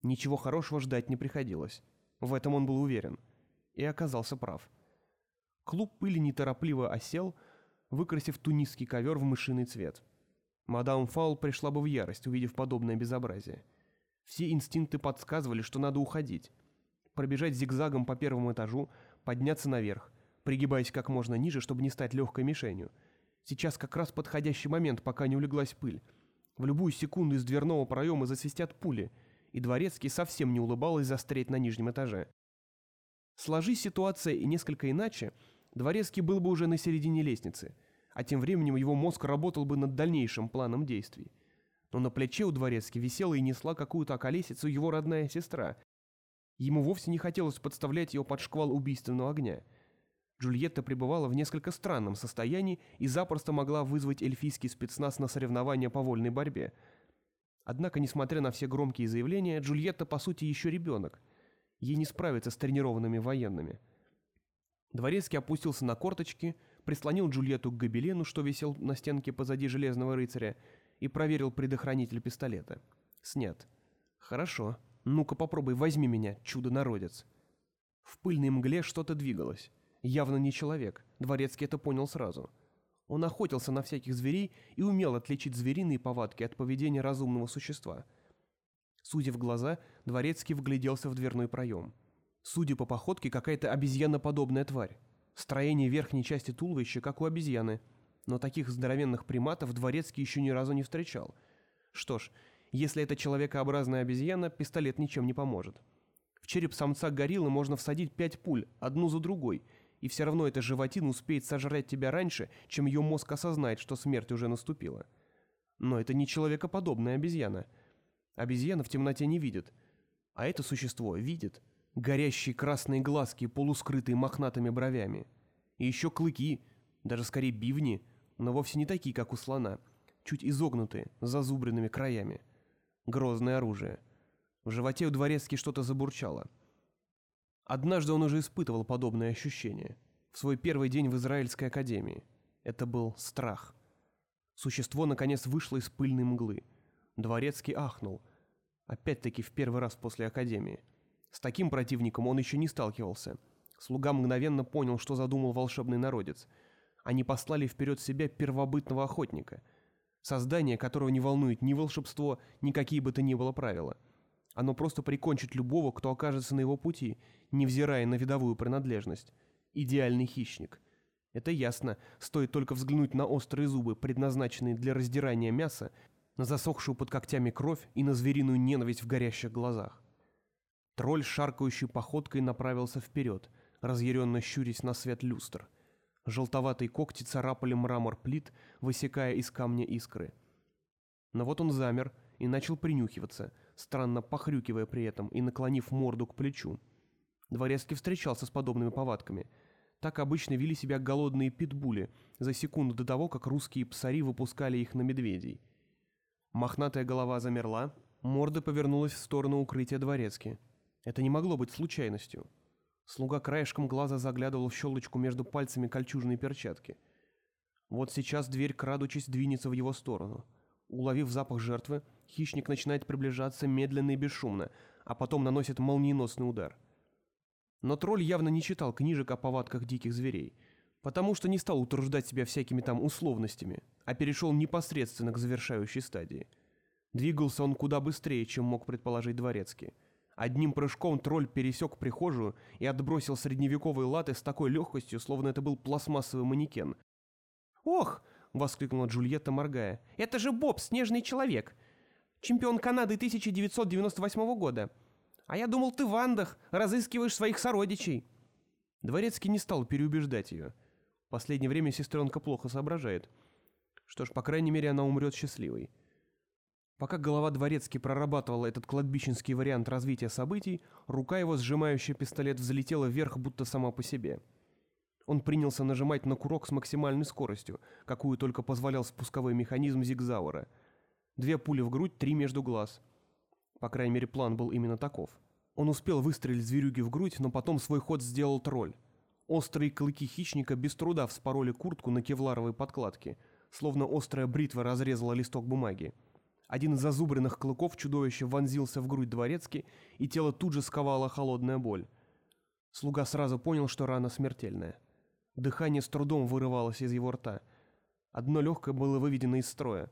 Ничего хорошего ждать не приходилось. В этом он был уверен. И оказался прав. Клуб пыли неторопливо осел, выкрасив тунисский ковер в мышиный цвет. Мадам Фаул пришла бы в ярость, увидев подобное безобразие. Все инстинкты подсказывали, что надо уходить. Пробежать зигзагом по первому этажу, подняться наверх, пригибаясь как можно ниже, чтобы не стать легкой мишенью. Сейчас как раз подходящий момент, пока не улеглась пыль. В любую секунду из дверного проема засвистят пули, и Дворецкий совсем не улыбалась застрять на нижнем этаже. Сложись ситуация и несколько иначе, Дворецкий был бы уже на середине лестницы, а тем временем его мозг работал бы над дальнейшим планом действий. Но на плече у Дворецки висела и несла какую-то околесицу его родная сестра. Ему вовсе не хотелось подставлять ее под шквал убийственного огня – Джульетта пребывала в несколько странном состоянии и запросто могла вызвать эльфийский спецназ на соревнования по вольной борьбе. Однако, несмотря на все громкие заявления, Джульетта по сути еще ребенок. Ей не справиться с тренированными военными. Дворецкий опустился на корточки, прислонил Джульетту к гобелену, что висел на стенке позади Железного рыцаря, и проверил предохранитель пистолета. Снят. «Хорошо. Ну-ка попробуй, возьми меня, чудо-народец». В пыльной мгле что-то двигалось. Явно не человек, Дворецкий это понял сразу. Он охотился на всяких зверей и умел отличить звериные повадки от поведения разумного существа. Судя в глаза, Дворецкий вгляделся в дверной проем. Судя по походке, какая-то обезьяноподобная тварь. Строение верхней части туловища, как у обезьяны. Но таких здоровенных приматов Дворецкий еще ни разу не встречал. Что ж, если это человекообразная обезьяна, пистолет ничем не поможет. В череп самца гориллы можно всадить пять пуль, одну за другой – и все равно эта животина успеет сожрать тебя раньше, чем ее мозг осознает, что смерть уже наступила. Но это не человекоподобная обезьяна. Обезьяна в темноте не видит. А это существо видит. Горящие красные глазки, полускрытые мохнатыми бровями. И еще клыки, даже скорее бивни, но вовсе не такие, как у слона. Чуть изогнутые, с зазубренными краями. Грозное оружие. В животе у дворецки что-то забурчало. Однажды он уже испытывал подобное ощущение. В свой первый день в Израильской академии. Это был страх. Существо, наконец, вышло из пыльной мглы. Дворецкий ахнул. Опять-таки в первый раз после академии. С таким противником он еще не сталкивался. Слуга мгновенно понял, что задумал волшебный народец. Они послали вперед себя первобытного охотника. Создание, которого не волнует ни волшебство, ни какие бы то ни было правила – оно просто прикончит любого, кто окажется на его пути, невзирая на видовую принадлежность. Идеальный хищник. Это ясно, стоит только взглянуть на острые зубы, предназначенные для раздирания мяса, на засохшую под когтями кровь и на звериную ненависть в горящих глазах. Тролль шаркающей походкой направился вперед, разъяренно щурясь на свет люстр. Желтоватые когти царапали мрамор плит, высекая из камня искры. Но вот он замер и начал принюхиваться – странно похрюкивая при этом и наклонив морду к плечу. Дворецкий встречался с подобными повадками. Так обычно вели себя голодные питбули за секунду до того, как русские псари выпускали их на медведей. Мохнатая голова замерла, морда повернулась в сторону укрытия дворецки. Это не могло быть случайностью. Слуга краешком глаза заглядывал в щелочку между пальцами кольчужной перчатки. Вот сейчас дверь, крадучись, двинется в его сторону. Уловив запах жертвы, Хищник начинает приближаться медленно и бесшумно, а потом наносит молниеносный удар. Но тролль явно не читал книжек о повадках диких зверей, потому что не стал утруждать себя всякими там условностями, а перешел непосредственно к завершающей стадии. Двигался он куда быстрее, чем мог предположить дворецкий. Одним прыжком тролль пересек прихожую и отбросил средневековые латы с такой легкостью, словно это был пластмассовый манекен. «Ох!» — воскликнула Джульетта, моргая. «Это же Боб, снежный человек! Чемпион Канады 1998 года. А я думал, ты в Андах разыскиваешь своих сородичей». Дворецкий не стал переубеждать ее. Последнее время сестренка плохо соображает. Что ж, по крайней мере, она умрет счастливой. Пока голова дворецки прорабатывала этот кладбищенский вариант развития событий, рука его, сжимающая пистолет, взлетела вверх, будто сама по себе. Он принялся нажимать на курок с максимальной скоростью, какую только позволял спусковой механизм Зигзауэра. Две пули в грудь, три между глаз. По крайней мере, план был именно таков. Он успел выстрелить зверюги в грудь, но потом свой ход сделал тролль. Острые клыки хищника без труда вспороли куртку на кевларовой подкладке, словно острая бритва разрезала листок бумаги. Один из зазубренных клыков чудовища вонзился в грудь дворецки, и тело тут же сковала холодная боль. Слуга сразу понял, что рана смертельная. Дыхание с трудом вырывалось из его рта. Одно легкое было выведено из строя.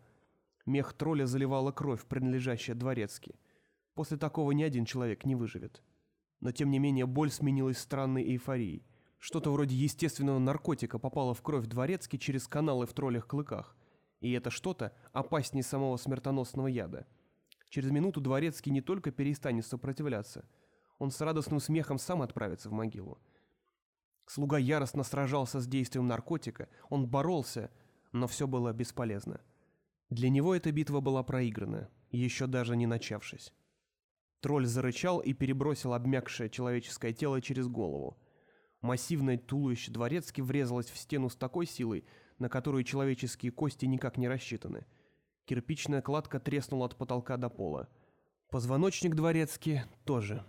Мех тролля заливала кровь, принадлежащая дворецки. После такого ни один человек не выживет. Но тем не менее боль сменилась странной эйфорией. Что-то вроде естественного наркотика попало в кровь дворецки через каналы в троллях клыках. И это что-то опаснее самого смертоносного яда. Через минуту дворецкий не только перестанет сопротивляться, он с радостным смехом сам отправится в могилу. Слуга яростно сражался с действием наркотика, он боролся, но все было бесполезно. Для него эта битва была проиграна, еще даже не начавшись. Тролль зарычал и перебросил обмякшее человеческое тело через голову. Массивное туловище дворецки врезалось в стену с такой силой, на которую человеческие кости никак не рассчитаны. Кирпичная кладка треснула от потолка до пола. Позвоночник дворецки тоже.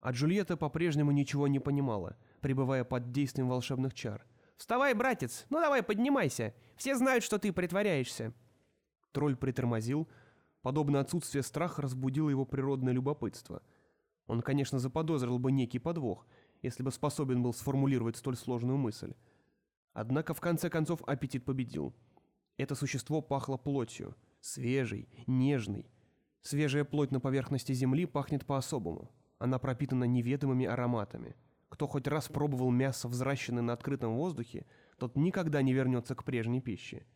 А Джульетта по-прежнему ничего не понимала, пребывая под действием волшебных чар. «Вставай, братец! Ну давай, поднимайся! Все знают, что ты притворяешься!» Тролль притормозил. Подобное отсутствие страха разбудило его природное любопытство. Он, конечно, заподозрил бы некий подвох, если бы способен был сформулировать столь сложную мысль. Однако, в конце концов, аппетит победил. Это существо пахло плотью, свежей, нежной. Свежая плоть на поверхности земли пахнет по-особому. Она пропитана неведомыми ароматами. Кто хоть раз пробовал мясо, взращенное на открытом воздухе, тот никогда не вернется к прежней пище.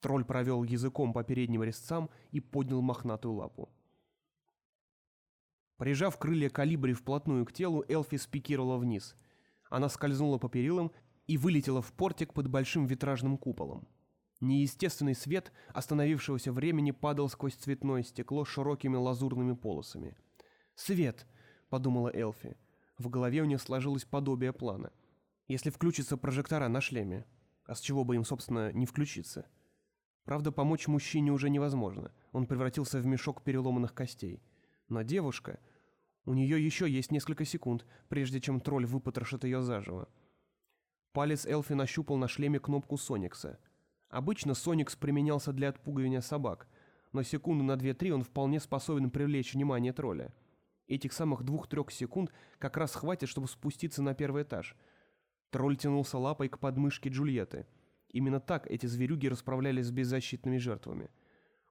Тролль провел языком по передним резцам и поднял мохнатую лапу. Прижав крылья калибри вплотную к телу, Элфи спикировала вниз. Она скользнула по перилам и вылетела в портик под большим витражным куполом. Неестественный свет остановившегося времени падал сквозь цветное стекло широкими лазурными полосами. «Свет!» — подумала Элфи. В голове у нее сложилось подобие плана. Если включатся прожектора на шлеме, а с чего бы им, собственно, не включиться? Правда, помочь мужчине уже невозможно. Он превратился в мешок переломанных костей. Но девушка... У нее еще есть несколько секунд, прежде чем тролль выпотрошит ее заживо. Палец Элфи нащупал на шлеме кнопку Соникса. Обычно Соникс применялся для отпугивания собак, но секунду на 2-3 он вполне способен привлечь внимание тролля. Этих самых двух-трех секунд как раз хватит, чтобы спуститься на первый этаж. Тролль тянулся лапой к подмышке Джульетты. Именно так эти зверюги расправлялись с беззащитными жертвами.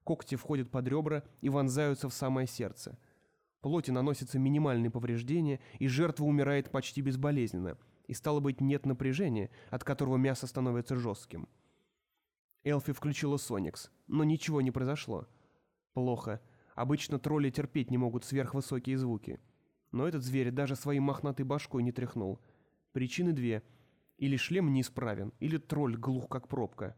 Когти входят под ребра и вонзаются в самое сердце – Плоти наносятся минимальные повреждения, и жертва умирает почти безболезненно, и стало быть нет напряжения, от которого мясо становится жестким. Элфи включила Соникс, но ничего не произошло. Плохо. Обычно тролли терпеть не могут сверхвысокие звуки. Но этот зверь даже своей мохнатой башкой не тряхнул. Причины две. Или шлем неисправен, или тролль глух как пробка.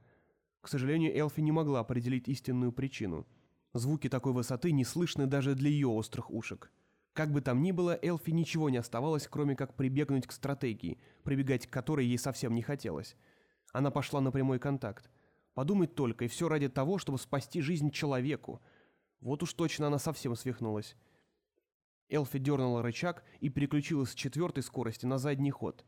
К сожалению, Элфи не могла определить истинную причину – Звуки такой высоты не слышны даже для ее острых ушек. Как бы там ни было, Элфи ничего не оставалось, кроме как прибегнуть к стратегии, прибегать к которой ей совсем не хотелось. Она пошла на прямой контакт. Подумать только, и все ради того, чтобы спасти жизнь человеку. Вот уж точно она совсем свихнулась. Элфи дернула рычаг и переключилась с четвертой скорости на задний ход.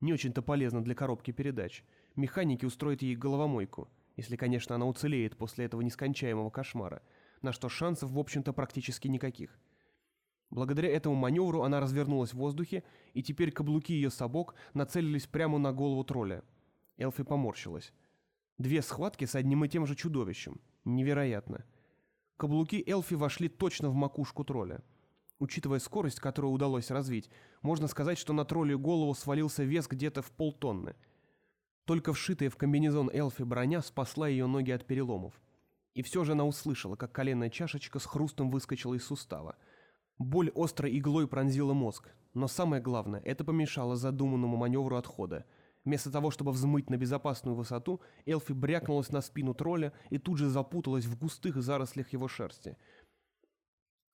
Не очень-то полезно для коробки передач. Механики устроят ей головомойку, если, конечно, она уцелеет после этого нескончаемого кошмара – на что шансов, в общем-то, практически никаких. Благодаря этому маневру она развернулась в воздухе, и теперь каблуки ее сапог нацелились прямо на голову тролля. Элфи поморщилась. Две схватки с одним и тем же чудовищем. Невероятно. Каблуки Элфи вошли точно в макушку тролля. Учитывая скорость, которую удалось развить, можно сказать, что на троллю голову свалился вес где-то в полтонны. Только вшитая в комбинезон Элфи броня спасла ее ноги от переломов. И все же она услышала, как коленная чашечка с хрустом выскочила из сустава. Боль острой иглой пронзила мозг, но самое главное, это помешало задуманному маневру отхода. Вместо того, чтобы взмыть на безопасную высоту, Элфи брякнулась на спину тролля и тут же запуталась в густых зарослях его шерсти.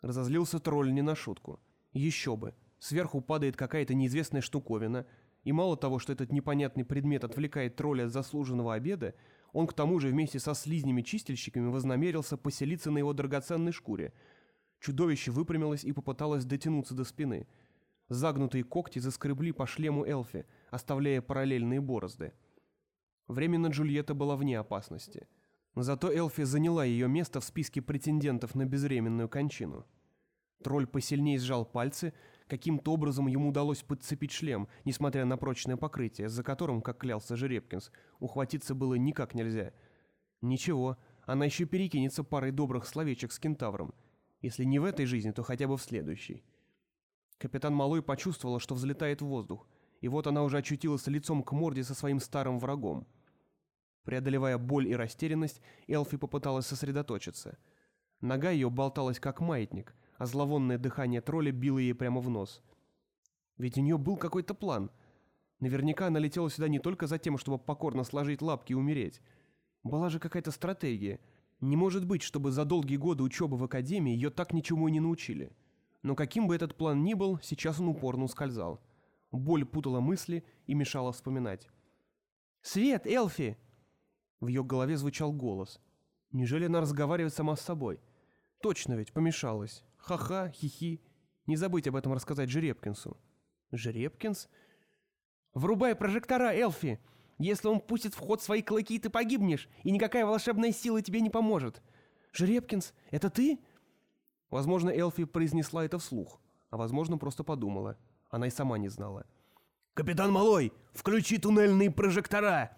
Разозлился тролль не на шутку. Еще бы. Сверху падает какая-то неизвестная штуковина, и мало того, что этот непонятный предмет отвлекает тролля от заслуженного обеда, он к тому же вместе со слизнями-чистильщиками вознамерился поселиться на его драгоценной шкуре. Чудовище выпрямилось и попыталось дотянуться до спины. Загнутые когти заскребли по шлему Элфи, оставляя параллельные борозды. Временно Джульетта была вне опасности. Зато Элфи заняла ее место в списке претендентов на безвременную кончину. Тролль посильнее сжал пальцы, каким-то образом ему удалось подцепить шлем, несмотря на прочное покрытие, за которым, как клялся Жеребкинс, ухватиться было никак нельзя. Ничего, она еще перекинется парой добрых словечек с кентавром. Если не в этой жизни, то хотя бы в следующей. Капитан Малой почувствовала, что взлетает в воздух, и вот она уже очутилась лицом к морде со своим старым врагом. Преодолевая боль и растерянность, Элфи попыталась сосредоточиться. Нога ее болталась как маятник — а зловонное дыхание тролля било ей прямо в нос. Ведь у нее был какой-то план. Наверняка она летела сюда не только за тем, чтобы покорно сложить лапки и умереть. Была же какая-то стратегия. Не может быть, чтобы за долгие годы учебы в академии ее так ничему и не научили. Но каким бы этот план ни был, сейчас он упорно ускользал. Боль путала мысли и мешала вспоминать. «Свет, Элфи!» В ее голове звучал голос. Неужели она разговаривает сама с собой? Точно ведь, помешалась. Ха-ха, хихи. Не забудь об этом рассказать Жеребкинсу. Жеребкинс? Врубай прожектора, Элфи! Если он пустит в ход свои клыки, ты погибнешь, и никакая волшебная сила тебе не поможет. Жеребкинс, это ты? Возможно, Элфи произнесла это вслух, а возможно, просто подумала. Она и сама не знала. «Капитан Малой, включи туннельные прожектора!»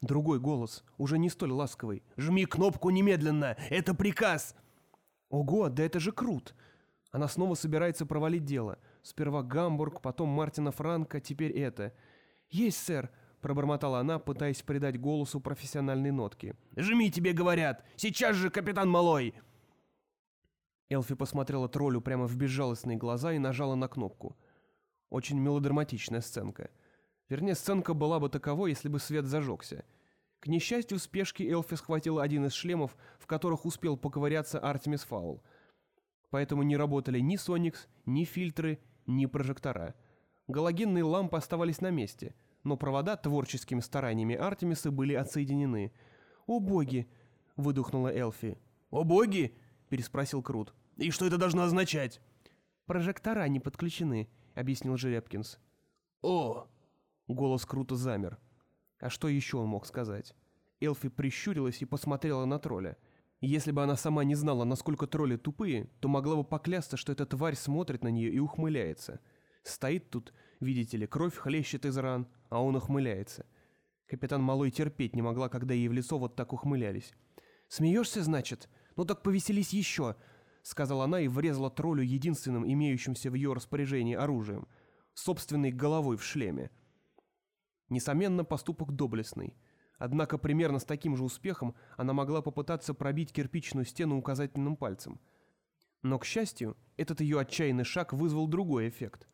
Другой голос, уже не столь ласковый. «Жми кнопку немедленно! Это приказ!» «Ого, да это же крут! Она снова собирается провалить дело. Сперва Гамбург, потом Мартина Франка, теперь это. «Есть, сэр», — пробормотала она, пытаясь придать голосу профессиональной нотки. «Жми, тебе говорят! Сейчас же, капитан Малой!» Элфи посмотрела троллю прямо в безжалостные глаза и нажала на кнопку. Очень мелодраматичная сценка. Вернее, сценка была бы таковой, если бы свет зажегся. К несчастью, в спешке Элфи схватила один из шлемов, в которых успел поковыряться Артемис Фаул — поэтому не работали ни Соникс, ни фильтры, ни прожектора. Галогенные лампы оставались на месте, но провода творческими стараниями Артемиса были отсоединены. «О боги!» — выдохнула Элфи. «О боги!» — переспросил Крут. «И что это должно означать?» «Прожектора не подключены», — объяснил Жеребкинс. «О!» — голос Крута замер. А что еще он мог сказать? Элфи прищурилась и посмотрела на тролля — если бы она сама не знала, насколько тролли тупые, то могла бы поклясться, что эта тварь смотрит на нее и ухмыляется. Стоит тут, видите ли, кровь хлещет из ран, а он ухмыляется. Капитан Малой терпеть не могла, когда ей в лицо вот так ухмылялись. «Смеешься, значит? Ну так повеселись еще!» — сказала она и врезала троллю единственным имеющимся в ее распоряжении оружием — собственной головой в шлеме. Несомненно, поступок доблестный — Однако примерно с таким же успехом она могла попытаться пробить кирпичную стену указательным пальцем. Но, к счастью, этот ее отчаянный шаг вызвал другой эффект.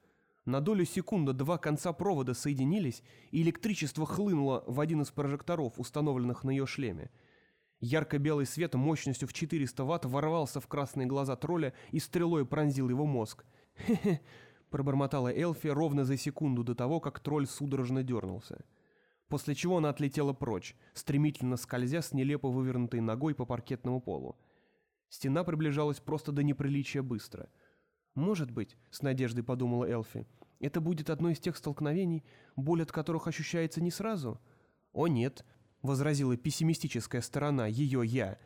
На долю секунды два конца провода соединились, и электричество хлынуло в один из прожекторов, установленных на ее шлеме. Ярко-белый свет мощностью в 400 ватт ворвался в красные глаза тролля и стрелой пронзил его мозг. «Хе-хе», — пробормотала Элфи ровно за секунду до того, как тролль судорожно дернулся после чего она отлетела прочь, стремительно скользя с нелепо вывернутой ногой по паркетному полу. Стена приближалась просто до неприличия быстро. «Может быть», — с надеждой подумала Элфи, — «это будет одно из тех столкновений, боль от которых ощущается не сразу?» «О нет», — возразила пессимистическая сторона, ее «я».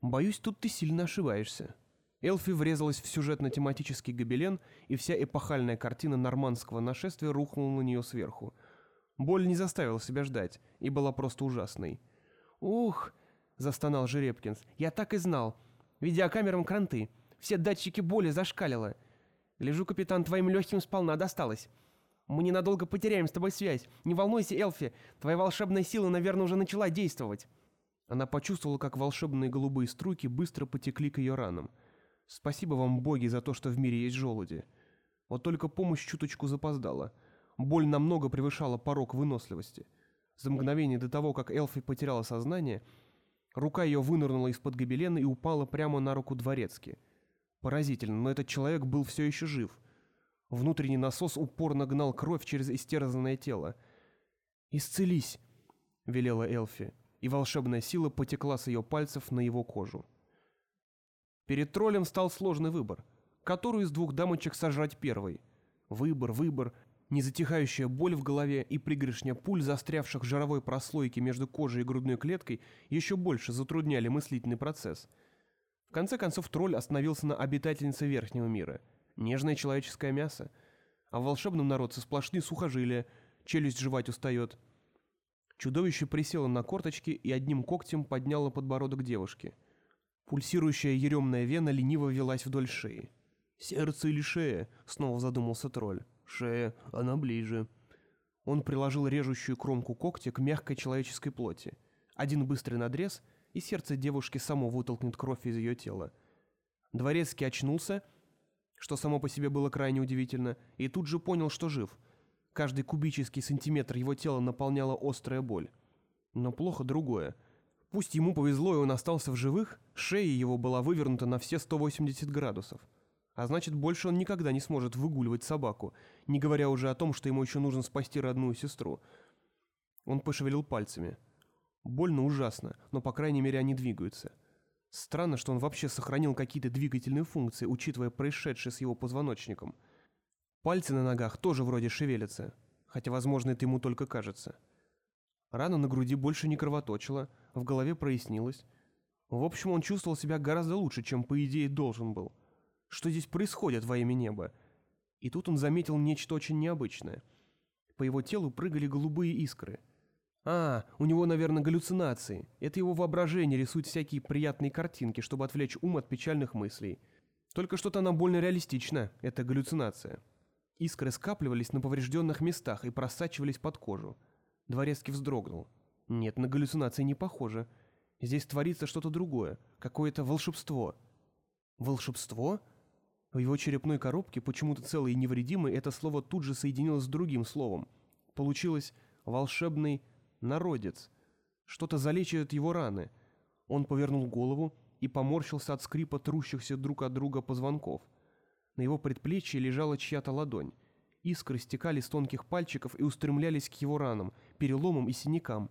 «Боюсь, тут ты сильно ошибаешься». Элфи врезалась в сюжетно-тематический гобелен, и вся эпохальная картина нормандского нашествия рухнула на нее сверху — Боль не заставила себя ждать и была просто ужасной. «Ух!» – застонал Жеребкинс. «Я так и знал. Видеокамерам кранты. Все датчики боли зашкалило. Гляжу, капитан, твоим легким сполна досталось. Мы ненадолго потеряем с тобой связь. Не волнуйся, Элфи, твоя волшебная сила, наверное, уже начала действовать». Она почувствовала, как волшебные голубые струйки быстро потекли к ее ранам. «Спасибо вам, боги, за то, что в мире есть желуди. Вот только помощь чуточку запоздала». Боль намного превышала порог выносливости. За мгновение до того, как Элфи потеряла сознание, рука ее вынырнула из-под гобелена и упала прямо на руку дворецки. Поразительно, но этот человек был все еще жив. Внутренний насос упорно гнал кровь через истерзанное тело. «Исцелись!» — велела Элфи, и волшебная сила потекла с ее пальцев на его кожу. Перед троллем стал сложный выбор. Которую из двух дамочек сожрать первой? Выбор, выбор, незатихающая боль в голове и пригоршня пуль, застрявших в жировой прослойке между кожей и грудной клеткой, еще больше затрудняли мыслительный процесс. В конце концов тролль остановился на обитательнице верхнего мира. Нежное человеческое мясо. А в волшебном народце сплошные сухожилия, челюсть жевать устает. Чудовище присело на корточки и одним когтем подняло подбородок девушки. Пульсирующая еремная вена лениво велась вдоль шеи. «Сердце или шея?» — снова задумался тролль. «Шея, она ближе». Он приложил режущую кромку когтя к мягкой человеческой плоти. Один быстрый надрез, и сердце девушки само вытолкнет кровь из ее тела. Дворецкий очнулся, что само по себе было крайне удивительно, и тут же понял, что жив. Каждый кубический сантиметр его тела наполняла острая боль. Но плохо другое. Пусть ему повезло, и он остался в живых, шея его была вывернута на все 180 градусов. А значит, больше он никогда не сможет выгуливать собаку, не говоря уже о том, что ему еще нужно спасти родную сестру. Он пошевелил пальцами. Больно ужасно, но по крайней мере они двигаются. Странно, что он вообще сохранил какие-то двигательные функции, учитывая происшедшее с его позвоночником. Пальцы на ногах тоже вроде шевелятся, хотя, возможно, это ему только кажется. Рана на груди больше не кровоточила, в голове прояснилось. В общем, он чувствовал себя гораздо лучше, чем, по идее, должен был. Что здесь происходит во имя неба? И тут он заметил нечто очень необычное. По его телу прыгали голубые искры. А, у него, наверное, галлюцинации. Это его воображение рисует всякие приятные картинки, чтобы отвлечь ум от печальных мыслей. Только что-то нам больно реалистично, это галлюцинация. Искры скапливались на поврежденных местах и просачивались под кожу. Дворецкий вздрогнул. Нет, на галлюцинации не похоже. Здесь творится что-то другое, какое-то волшебство. Волшебство? В его черепной коробке, почему-то целый и невредимый, это слово тут же соединилось с другим словом. Получилось «волшебный народец». Что-то залечивает его раны. Он повернул голову и поморщился от скрипа трущихся друг от друга позвонков. На его предплечье лежала чья-то ладонь. Искры стекали с тонких пальчиков и устремлялись к его ранам, переломам и синякам.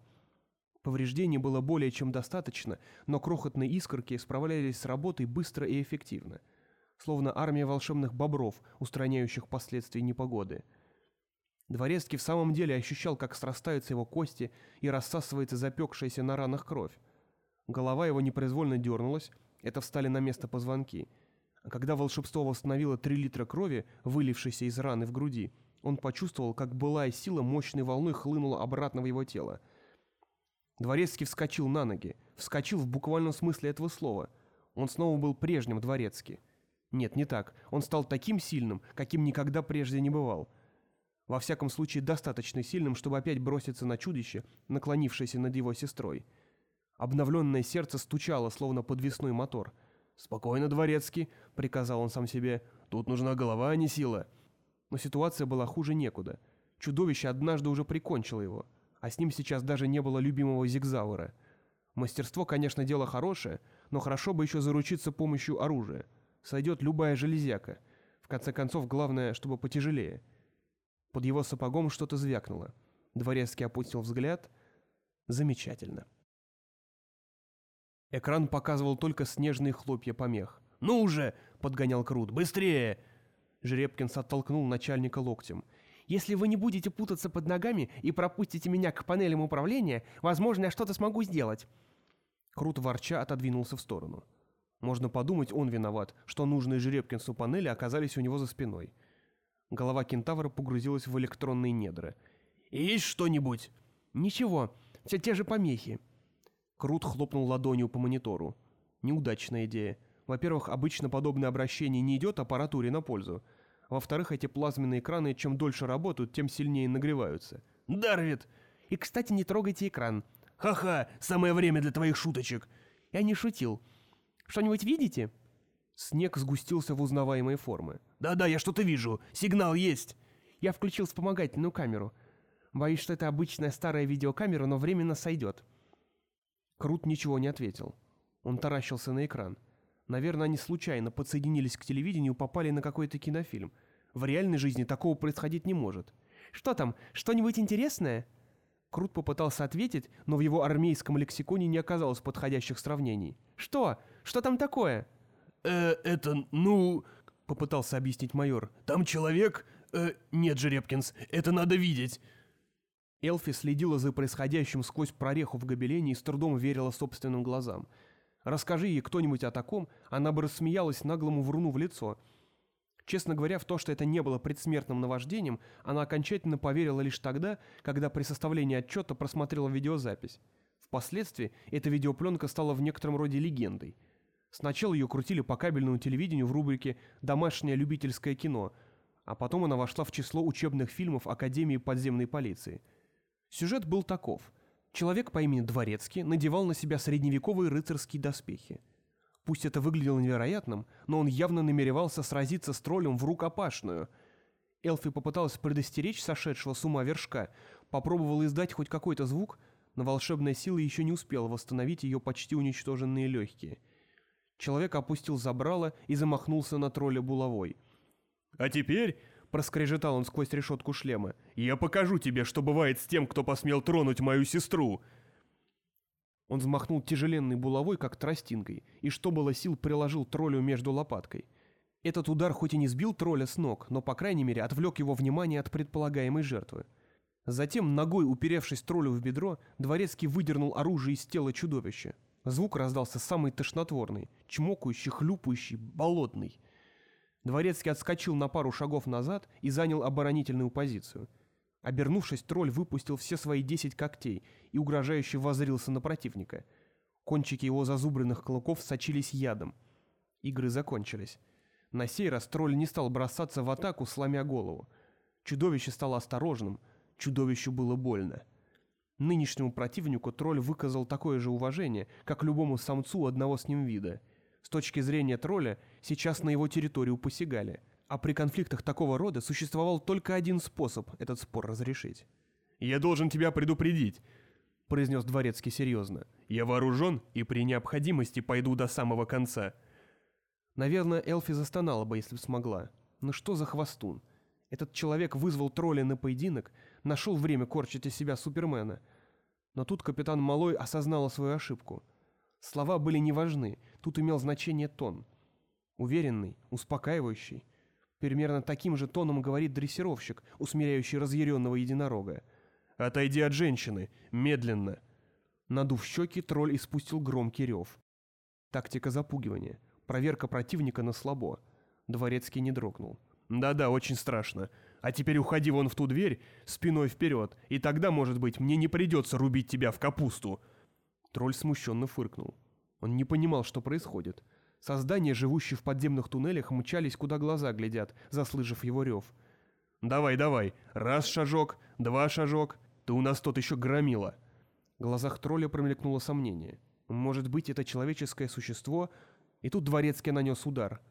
Повреждений было более чем достаточно, но крохотные искорки справлялись с работой быстро и эффективно – словно армия волшебных бобров, устраняющих последствия непогоды. Дворецкий в самом деле ощущал, как срастаются его кости и рассасывается запекшаяся на ранах кровь. Голова его непроизвольно дернулась, это встали на место позвонки. А когда волшебство восстановило три литра крови, вылившейся из раны в груди, он почувствовал, как былая сила мощной волной хлынула обратно в его тело. Дворецкий вскочил на ноги, вскочил в буквальном смысле этого слова. Он снова был прежним Дворецкий. Нет, не так. Он стал таким сильным, каким никогда прежде не бывал. Во всяком случае, достаточно сильным, чтобы опять броситься на чудище, наклонившееся над его сестрой. Обновленное сердце стучало, словно подвесной мотор. «Спокойно, дворецкий», — приказал он сам себе. «Тут нужна голова, а не сила». Но ситуация была хуже некуда. Чудовище однажды уже прикончило его, а с ним сейчас даже не было любимого Зигзауэра. Мастерство, конечно, дело хорошее, но хорошо бы еще заручиться помощью оружия — Сойдет любая железяка. В конце концов, главное, чтобы потяжелее. Под его сапогом что-то звякнуло. Дворецкий опустил взгляд. Замечательно. Экран показывал только снежные хлопья помех. «Ну уже!» — подгонял Крут. «Быстрее!» Жеребкинс оттолкнул начальника локтем. «Если вы не будете путаться под ногами и пропустите меня к панелям управления, возможно, я что-то смогу сделать». Крут ворча отодвинулся в сторону. Можно подумать, он виноват, что нужные Жеребкинсу панели оказались у него за спиной. Голова кентавра погрузилась в электронные недра. «Есть что-нибудь?» «Ничего, все те же помехи». Крут хлопнул ладонью по монитору. Неудачная идея. Во-первых, обычно подобное обращение не идет аппаратуре на пользу. Во-вторых, эти плазменные экраны чем дольше работают, тем сильнее нагреваются. «Дарвит!» «И, кстати, не трогайте экран». «Ха-ха! Самое время для твоих шуточек!» «Я не шутил. Что-нибудь видите?» Снег сгустился в узнаваемые формы. «Да-да, я что-то вижу. Сигнал есть!» Я включил вспомогательную камеру. Боюсь, что это обычная старая видеокамера, но временно сойдет». Крут ничего не ответил. Он таращился на экран. Наверное, они случайно подсоединились к телевидению и попали на какой-то кинофильм. В реальной жизни такого происходить не может. «Что там? Что-нибудь интересное?» Крут попытался ответить, но в его армейском лексиконе не оказалось подходящих сравнений. «Что? Что там такое?» «Э, это, ну...» — попытался объяснить майор. «Там человек... Э, нет, Жеребкинс, это надо видеть!» Элфи следила за происходящим сквозь прореху в гобелене и с трудом верила собственным глазам. Расскажи ей кто-нибудь о таком, она бы рассмеялась наглому вруну в лицо. Честно говоря, в то, что это не было предсмертным наваждением, она окончательно поверила лишь тогда, когда при составлении отчета просмотрела видеозапись. Впоследствии эта видеопленка стала в некотором роде легендой. Сначала ее крутили по кабельному телевидению в рубрике «Домашнее любительское кино», а потом она вошла в число учебных фильмов Академии подземной полиции – Сюжет был таков. Человек по имени Дворецкий надевал на себя средневековые рыцарские доспехи. Пусть это выглядело невероятным, но он явно намеревался сразиться с троллем в рукопашную. Элфи попыталась предостеречь сошедшего с ума вершка, попробовала издать хоть какой-то звук, но волшебная сила еще не успела восстановить ее почти уничтоженные легкие. Человек опустил забрало и замахнулся на тролля булавой. «А теперь — проскрежетал он сквозь решетку шлема. «Я покажу тебе, что бывает с тем, кто посмел тронуть мою сестру!» Он взмахнул тяжеленной булавой, как тростинкой, и что было сил приложил троллю между лопаткой. Этот удар хоть и не сбил тролля с ног, но, по крайней мере, отвлек его внимание от предполагаемой жертвы. Затем, ногой уперевшись троллю в бедро, Дворецкий выдернул оружие из тела чудовища. Звук раздался самый тошнотворный, чмокающий, хлюпающий, болотный. Дворецкий отскочил на пару шагов назад и занял оборонительную позицию. Обернувшись, тролль выпустил все свои десять когтей и угрожающе воззрился на противника. Кончики его зазубренных клыков сочились ядом. Игры закончились. На сей раз тролль не стал бросаться в атаку, сломя голову. Чудовище стало осторожным, чудовищу было больно. Нынешнему противнику тролль выказал такое же уважение, как любому самцу одного с ним вида — с точки зрения тролля, сейчас на его территорию посягали, а при конфликтах такого рода существовал только один способ этот спор разрешить. «Я должен тебя предупредить», — произнес Дворецкий серьезно. «Я вооружен и при необходимости пойду до самого конца». Наверное, Элфи застонала бы, если бы смогла. Но что за хвостун? Этот человек вызвал тролля на поединок, нашел время корчить из себя Супермена. Но тут капитан Малой осознала свою ошибку — Слова были не важны, тут имел значение тон. Уверенный, успокаивающий. Примерно таким же тоном говорит дрессировщик, усмиряющий разъяренного единорога. «Отойди от женщины! Медленно!» Надув щеки, тролль испустил громкий рев. Тактика запугивания. Проверка противника на слабо. Дворецкий не дрогнул. «Да-да, очень страшно. А теперь уходи вон в ту дверь, спиной вперед, и тогда, может быть, мне не придется рубить тебя в капусту!» Тролль смущенно фыркнул. Он не понимал, что происходит. Создания, живущие в подземных туннелях, мчались, куда глаза глядят, заслышав его рев. «Давай, давай! Раз шажок, два шажок! Ты у нас тот еще громила!» В глазах тролля промелькнуло сомнение. Может быть, это человеческое существо? И тут дворецкий нанес удар.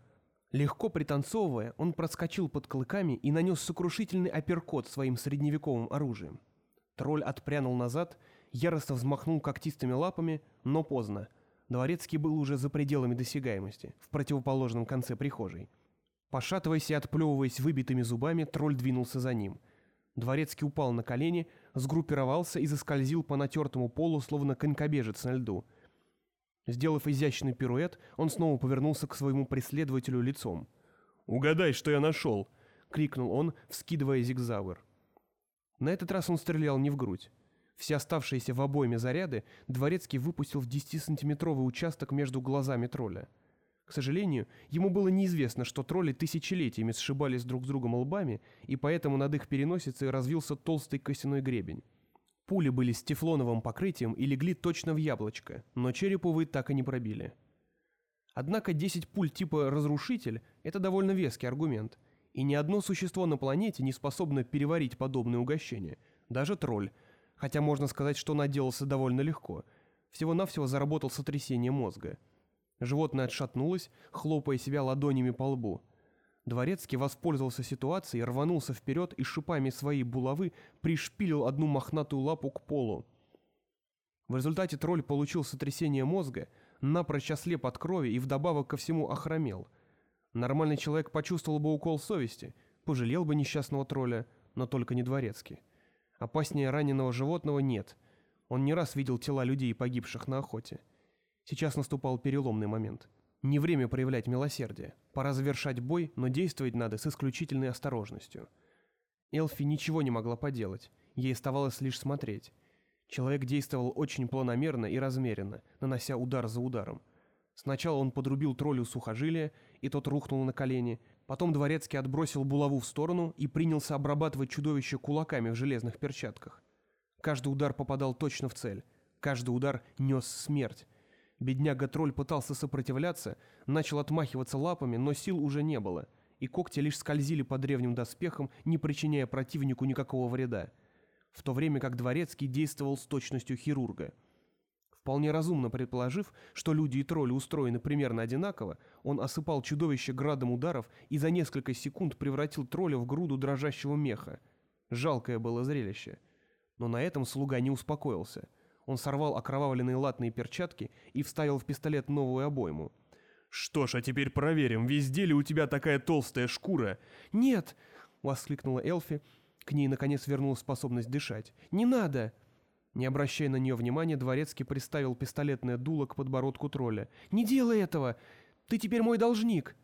Легко пританцовывая, он проскочил под клыками и нанес сокрушительный апперкот своим средневековым оружием. Тролль отпрянул назад яростно взмахнул когтистыми лапами, но поздно. Дворецкий был уже за пределами досягаемости, в противоположном конце прихожей. Пошатываясь и отплевываясь выбитыми зубами, тролль двинулся за ним. Дворецкий упал на колени, сгруппировался и заскользил по натертому полу, словно конькобежец на льду. Сделав изящный пируэт, он снова повернулся к своему преследователю лицом. «Угадай, что я нашел!» — крикнул он, вскидывая зигзауэр. На этот раз он стрелял не в грудь. Все оставшиеся в обойме заряды Дворецкий выпустил в 10-сантиметровый участок между глазами тролля. К сожалению, ему было неизвестно, что тролли тысячелетиями сшибались друг с другом лбами, и поэтому над их переносицей развился толстый костяной гребень. Пули были с тефлоновым покрытием и легли точно в яблочко, но череп, увы, так и не пробили. Однако 10 пуль типа «разрушитель» — это довольно веский аргумент, и ни одно существо на планете не способно переварить подобное угощение, даже тролль, хотя можно сказать, что он отделался довольно легко. Всего-навсего заработал сотрясение мозга. Животное отшатнулось, хлопая себя ладонями по лбу. Дворецкий воспользовался ситуацией, рванулся вперед и шипами своей булавы пришпилил одну мохнатую лапу к полу. В результате тролль получил сотрясение мозга, напрочь ослеп от крови и вдобавок ко всему охромел. Нормальный человек почувствовал бы укол совести, пожалел бы несчастного тролля, но только не дворецкий. Опаснее раненого животного нет. Он не раз видел тела людей, погибших на охоте. Сейчас наступал переломный момент. Не время проявлять милосердие. Пора завершать бой, но действовать надо с исключительной осторожностью. Элфи ничего не могла поделать. Ей оставалось лишь смотреть. Человек действовал очень планомерно и размеренно, нанося удар за ударом. Сначала он подрубил троллю сухожилия, и тот рухнул на колени. Потом дворецкий отбросил булаву в сторону и принялся обрабатывать чудовище кулаками в железных перчатках. Каждый удар попадал точно в цель. Каждый удар нес смерть. Бедняга-тролль пытался сопротивляться, начал отмахиваться лапами, но сил уже не было, и когти лишь скользили по древним доспехам, не причиняя противнику никакого вреда в то время как Дворецкий действовал с точностью хирурга. Вполне разумно предположив, что люди и тролли устроены примерно одинаково, он осыпал чудовище градом ударов и за несколько секунд превратил тролля в груду дрожащего меха. Жалкое было зрелище. Но на этом слуга не успокоился. Он сорвал окровавленные латные перчатки и вставил в пистолет новую обойму. «Что ж, а теперь проверим, везде ли у тебя такая толстая шкура?» «Нет!» — воскликнула Элфи, к ней, наконец, вернулась способность дышать. «Не надо!» Не обращая на нее внимания, Дворецкий приставил пистолетное дуло к подбородку тролля. «Не делай этого! Ты теперь мой должник!»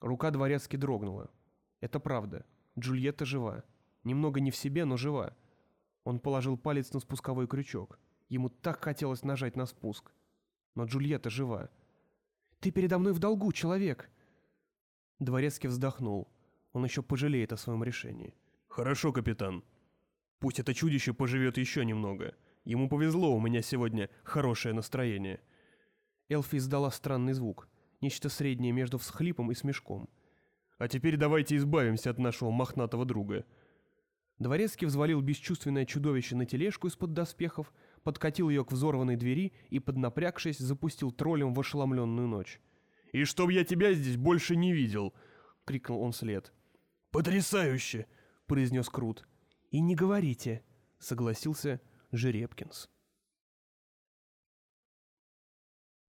Рука Дворецки дрогнула. «Это правда. Джульетта жива. Немного не в себе, но жива». Он положил палец на спусковой крючок. Ему так хотелось нажать на спуск. Но Джульетта жива. «Ты передо мной в долгу, человек!» Дворецкий вздохнул. Он еще пожалеет о своем решении. «Хорошо, капитан. Пусть это чудище поживет еще немного. Ему повезло, у меня сегодня хорошее настроение». Элфи издала странный звук. Нечто среднее между всхлипом и смешком. «А теперь давайте избавимся от нашего мохнатого друга». Дворецкий взвалил бесчувственное чудовище на тележку из-под доспехов, подкатил ее к взорванной двери и, поднапрягшись, запустил троллем в ошеломленную ночь. «И чтоб я тебя здесь больше не видел!» — крикнул он след. «Потрясающе!» произнес Крут. «И не говорите», — согласился Жеребкинс.